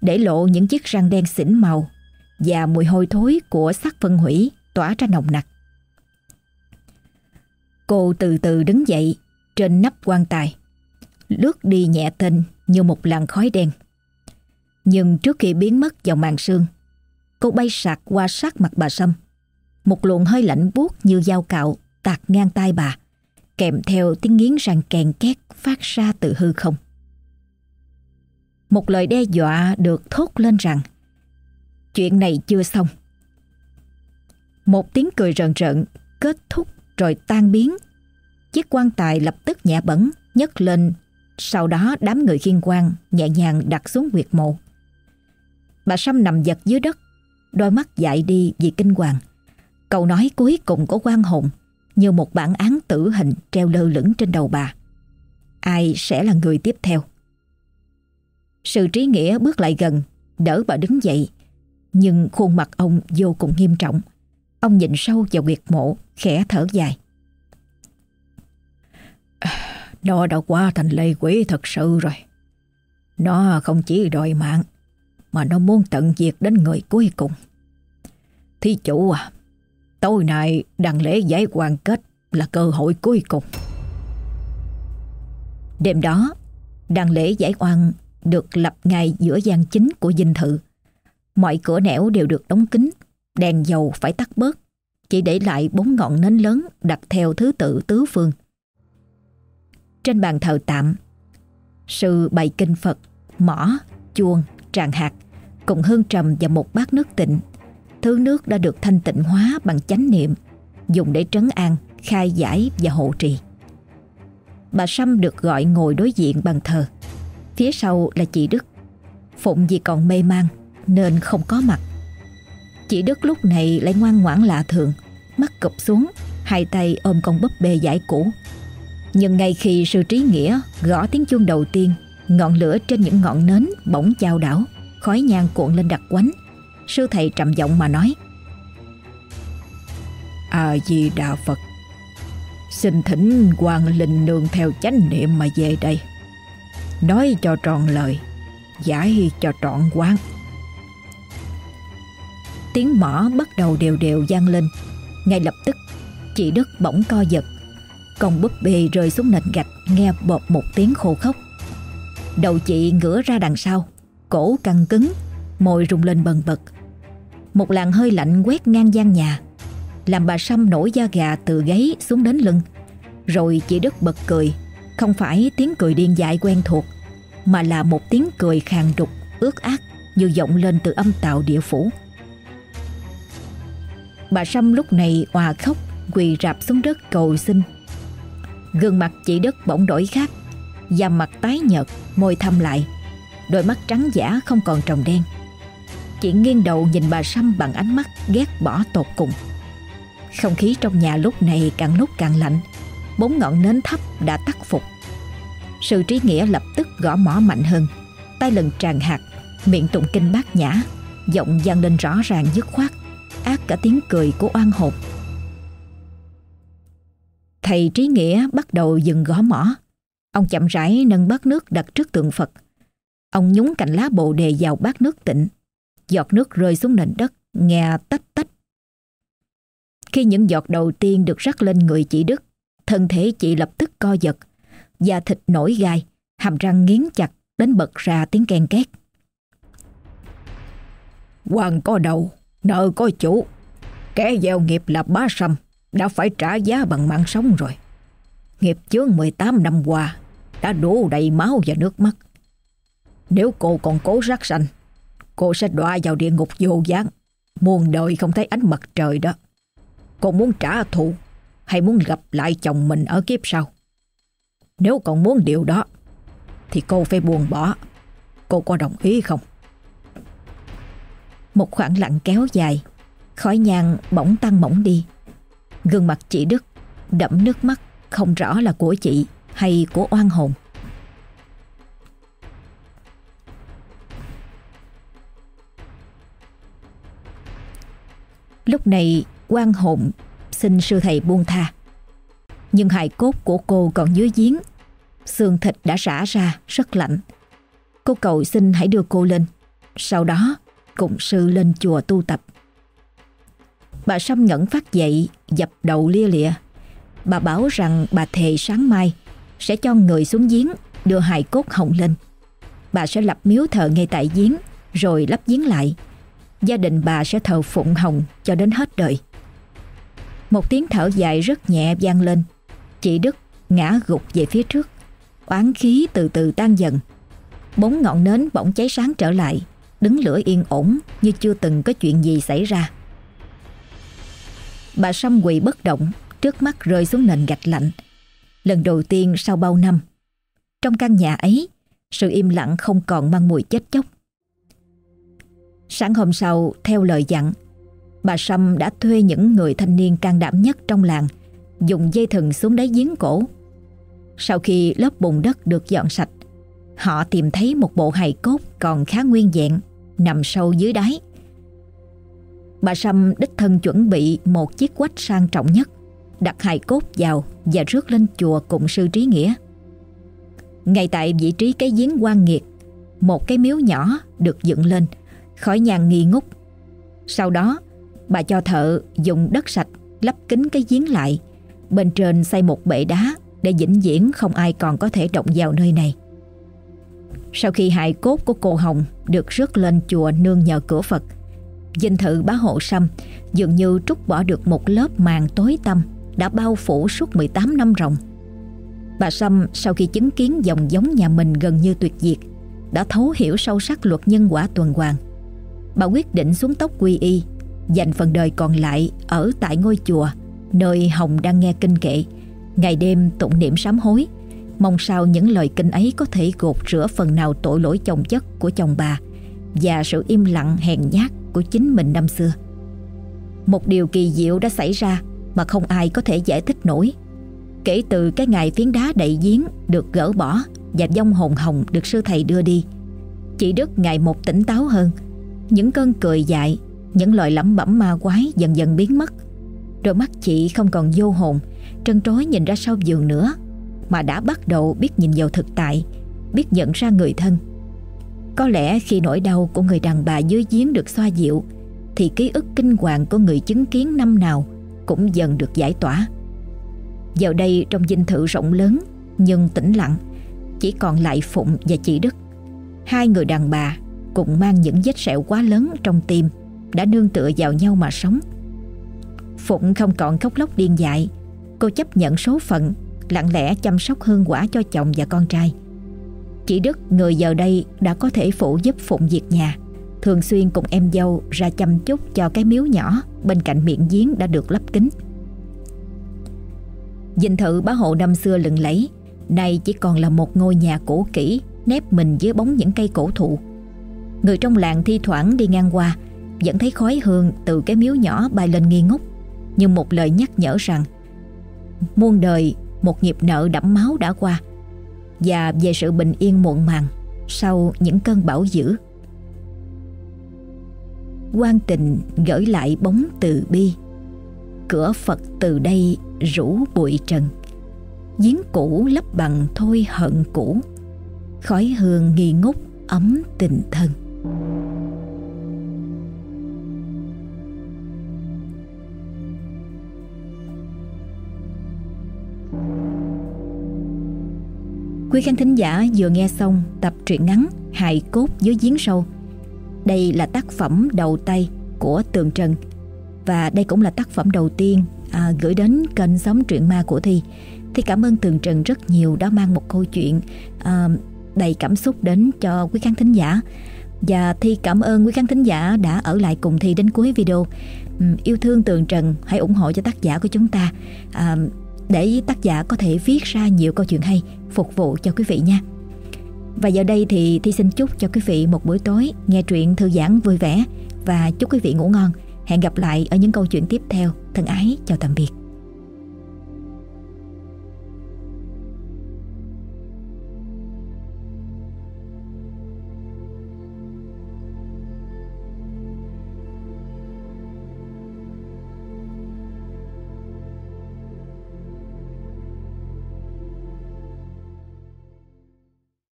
để lộ những chiếc răng đen xỉn màu và mùi hôi thối của xác phân hủy tỏa ra nồng nặc. Cô từ từ đứng dậy trên nắp quan tài, lướt đi nhẹ tên như một làn khói đen. Nhưng trước khi biến mất vào màn sương, cô bay sạc qua sát mặt bà Sâm. Một luồng hơi lạnh buốt như dao cạo tạt ngang tai bà, kèm theo tiếng nghiến răng kèn két phát ra từ hư không. Một lời đe dọa được thốt lên rằng chuyện này chưa xong. Một tiếng cười rợn rợn kết thúc rồi tan biến. Chiếc quan tài lập tức nhẹ bẩn nhấc lên sau đó đám người khiên quan nhẹ nhàng đặt xuống huyệt mộ. Bà Sâm nằm giật dưới đất, đôi mắt dại đi vì kinh hoàng. Câu nói cuối cùng của quan hồn như một bản án tử hình treo lơ lửng trên đầu bà. Ai sẽ là người tiếp theo? Sự trí nghĩa bước lại gần, đỡ bà đứng dậy. Nhưng khuôn mặt ông vô cùng nghiêm trọng. Ông nhìn sâu vào quyệt mộ, khẽ thở dài. Nó đã qua thành lây quỷ thật sự rồi. Nó không chỉ đòi mạng, mà nó muốn tận diệt đến người cuối cùng. Thí chủ à, tối nay đăng lễ giải hoàn kết là cơ hội cuối cùng. Đêm đó, đăng lễ giải oan được lập ngay giữa gian chính của dinh thự. Mọi cửa nẻo đều được đóng kín, đèn dầu phải tắt bớt, chỉ để lại bốn ngọn nến lớn đặt theo thứ tự tứ phương. Trên bàn thờ tạm, sư bày kinh Phật, mỏ, chuông, tràng hạt cùng hương trầm và một bát nước tịnh. Thứ nước đã được thanh tịnh hóa bằng chánh niệm, dùng để trấn an, khai giải và hộ trì. Bà Sâm được gọi ngồi đối diện bàn thờ. Phía sau là chị Đức. Phụng vì còn mê man nên không có mặt. Chị Đức lúc này lại ngoan ngoãn lạ thường, mắt cụp xuống, hai tay ôm con búp bê giải cũ. Nhưng ngay khi sư trí nghĩa gõ tiếng chuông đầu tiên, ngọn lửa trên những ngọn nến bỗng chao đảo. Khói nhang cuộn lên đặc quánh Sư thầy trầm giọng mà nói A-di-đà Phật Xin thỉnh hoàng linh nương theo chánh niệm mà về đây Nói cho tròn lời Giải cho trọn quán Tiếng mỏ bắt đầu đều đều vang lên Ngay lập tức Chị Đức bỗng co giật Con búp bê rơi xuống nền gạch Nghe bọt một tiếng khô khóc Đầu chị ngửa ra đằng sau cổ căng cứng, môi rung lên bần bật. Một làn hơi lạnh quét ngang gian nhà, làm bà Sâm nổi da gà từ gáy xuống đến lưng. Rồi chị Đức bật cười, không phải tiếng cười điên dại quen thuộc, mà là một tiếng cười khàn đục, ướt át như vọng lên từ âm tạo địa phủ. Bà Sâm lúc này hòa khóc, quỳ rạp xuống đất cầu xin. Gương mặt chị đất bỗng đổi khác, da mặt tái nhợt, môi thâm lại, Đôi mắt trắng giả không còn trồng đen. Chị nghiêng đầu nhìn bà Sâm bằng ánh mắt ghét bỏ tột cùng. Không khí trong nhà lúc này càng lúc càng lạnh Bốn ngọn nến thấp đã tắt phục. Sự trí nghĩa lập tức gõ mỏ mạnh hơn Tay lần tràn hạt Miệng tụng kinh bát nhã Giọng gian lên rõ ràng dứt khoát. Ác cả tiếng cười của oan hồn Thầy trí nghĩa bắt đầu dừng gõ mỏ Ông chậm rãi nâng bát nước đặt trước tượng Phật Ông nhúng cành lá bồ đề vào bát nước tịnh. Giọt nước rơi xuống nền đất, nghe tách tách. Khi những giọt đầu tiên được rắc lên người chị Đức, thân thể chị lập tức co giật, da thịt nổi gai, hàm răng nghiến chặt đến bật ra tiếng ken két. Hoàng có đầu, nợ có chủ. Kẻ gieo nghiệp là bá sâm, đã phải trả giá bằng mạng sống rồi. Nghiệp chướng 18 năm qua, đã đổ đầy máu và nước mắt. Nếu cô còn cố rắc sanh, cô sẽ đọa vào địa ngục vô gián, Muôn đời không thấy ánh mặt trời đó cô muốn trả thù Hay muốn gặp lại chồng mình ở kiếp sau Nếu còn muốn điều đó Thì cô phải buông bỏ Cô có đồng ý không một khoảng lặng kéo dài Khói nhang bỗng tăng mỏng đi Gương mặt chị Đức Đẫm nước mắt không rõ là của chị Hay của oan hồn Lúc này quan hồn xin sư thầy buông tha. Nhưng hài cốt của cô còn dưới giếng. Xương thịt đã rã ra, rất lạnh. Cô cậu xin hãy đưa cô lên. Sau đó cùng sư lên chùa tu tập. Bà Sâm ngẩn phát dậy dập đầu lia lịa. Bà bảo rằng bà thề sáng mai sẽ cho người xuống giếng đưa hài cốt hồng lên. Bà sẽ lập miếu thờ ngay tại giếng rồi lắp giếng lại gia đình bà sẽ thờ phụng hồng cho đến hết đời. Một tiếng thở dài rất nhẹ vang lên. Chị Đức ngã gục về phía trước. Oán khí từ từ tan dần. Bốn ngọn nến bỗng cháy sáng trở lại, đứng lửa yên ổn như chưa từng có chuyện gì xảy ra. Bà Sâm quỳ bất động, trước mắt rơi xuống nền gạch lạnh. Lần đầu tiên sau bao năm. Trong căn nhà ấy, sự im lặng không còn mang mùi chết chóc. Sáng hôm sau, theo lời dặn, bà Sâm đã thuê những người thanh niên can đảm nhất trong làng dùng dây thừng xuống đáy giếng cổ. Sau khi lớp bùn đất được dọn sạch, họ tìm thấy một bộ hài cốt còn khá nguyên vẹn nằm sâu dưới đáy. Bà Sâm đích thân chuẩn bị một chiếc quách sang trọng nhất, đặt hài cốt vào và rước lên chùa cùng sư trí nghĩa. Ngay tại vị trí cái giếng quan nghiệt, một cái miếu nhỏ được dựng lên khỏi nhàn nghi ngút. Sau đó, bà cho thợ dùng đất sạch lắp kính cái giếng lại, bên trên xây một bệ đá để vĩnh viễn không ai còn có thể động vào nơi này. Sau khi hài cốt của cô Hồng được rước lên chùa nương nhờ cửa Phật, dinh thự bá hộ Sâm dường như trút bỏ được một lớp màn tối tăm đã bao phủ suốt 18 năm ròng. Bà Sâm sau khi chứng kiến dòng giống nhà mình gần như tuyệt diệt, đã thấu hiểu sâu sắc luật nhân quả tuần hoàn. Bà quyết định xuống tóc quy y, dành phần đời còn lại ở tại ngôi chùa nơi Hồng đang nghe kinh kệ, ngày đêm tụng niệm sám hối, mong sao những lời kinh ấy có thể gột rửa phần nào tội lỗi chồng chất của chồng bà và sự im lặng hèn nhát của chính mình năm xưa. Một điều kỳ diệu đã xảy ra mà không ai có thể giải thích nổi. Kể từ cái ngày phiến đá đậy giếng được gỡ bỏ và vong hồn hồng được sư thầy đưa đi, chị Đức ngày một tỉnh táo hơn, những cơn cười dại Những lời lẩm bẩm ma quái dần dần biến mất Đôi mắt chị không còn vô hồn Trân trối nhìn ra sau giường nữa mà đã bắt đầu biết nhìn vào thực tại Biết nhận ra người thân. Có lẽ khi nỗi đau của người đàn bà dưới giếng được xoa dịu Thì ký ức kinh hoàng của người chứng kiến năm nào Cũng dần được giải tỏa. Giờ đây trong dinh thự rộng lớn Nhưng tĩnh lặng Chỉ còn lại Phụng và chị Đức. Hai người đàn bà cùng mang những vết sẹo quá lớn trong tim đã nương tựa vào nhau mà sống. Phụng không còn khóc lóc điên dại, cô chấp nhận số phận, lặng lẽ chăm sóc hương quả cho chồng và con trai. Chị Đức người giờ đây đã có thể phụ giúp Phụng việc nhà, thường xuyên cùng em dâu ra chăm chút cho cái miếu nhỏ bên cạnh miệng giếng đã được lắp kính. Dinh thự bá hộ năm xưa lừng lẫy, nay chỉ còn là một ngôi nhà cổ kỹ nép mình dưới bóng những cây cổ thụ. Người trong làng thi thoảng đi ngang qua Vẫn thấy khói hương từ cái miếu nhỏ bay lên nghi ngút Như một lời nhắc nhở rằng Muôn đời một nghiệp nợ đẫm máu đã qua. Và về sự bình yên muộn màng Sau những cơn bão dữ. Quan tình gửi lại bóng từ bi. Cửa Phật từ đây rủ bụi trần. Giếng cũ lấp bằng thôi hận cũ. Khói hương nghi ngút ấm tình thân. Quý khán thính giả vừa nghe xong tập truyện ngắn Hài cốt dưới giếng sâu. Đây là tác phẩm đầu tay của Tường Trần và đây cũng là tác phẩm đầu tiên à, gửi đến kênh Sống Truyện Ma của Thi. Thì cảm ơn Tường Trần rất nhiều đã mang một câu chuyện à, đầy cảm xúc đến cho quý khán thính giả Và Thi cảm ơn quý khán thính giả đã ở lại cùng Thi đến cuối video. Yêu thương Tường Trần hãy ủng hộ cho tác giả của chúng ta à, để tác giả có thể viết ra nhiều câu chuyện hay phục vụ cho quý vị nha. Và giờ đây thì Thi xin chúc cho quý vị một buổi tối nghe truyện thư giãn vui vẻ và chúc quý vị ngủ ngon. Hẹn gặp lại ở những câu chuyện tiếp theo. Thân ái, chào tạm biệt.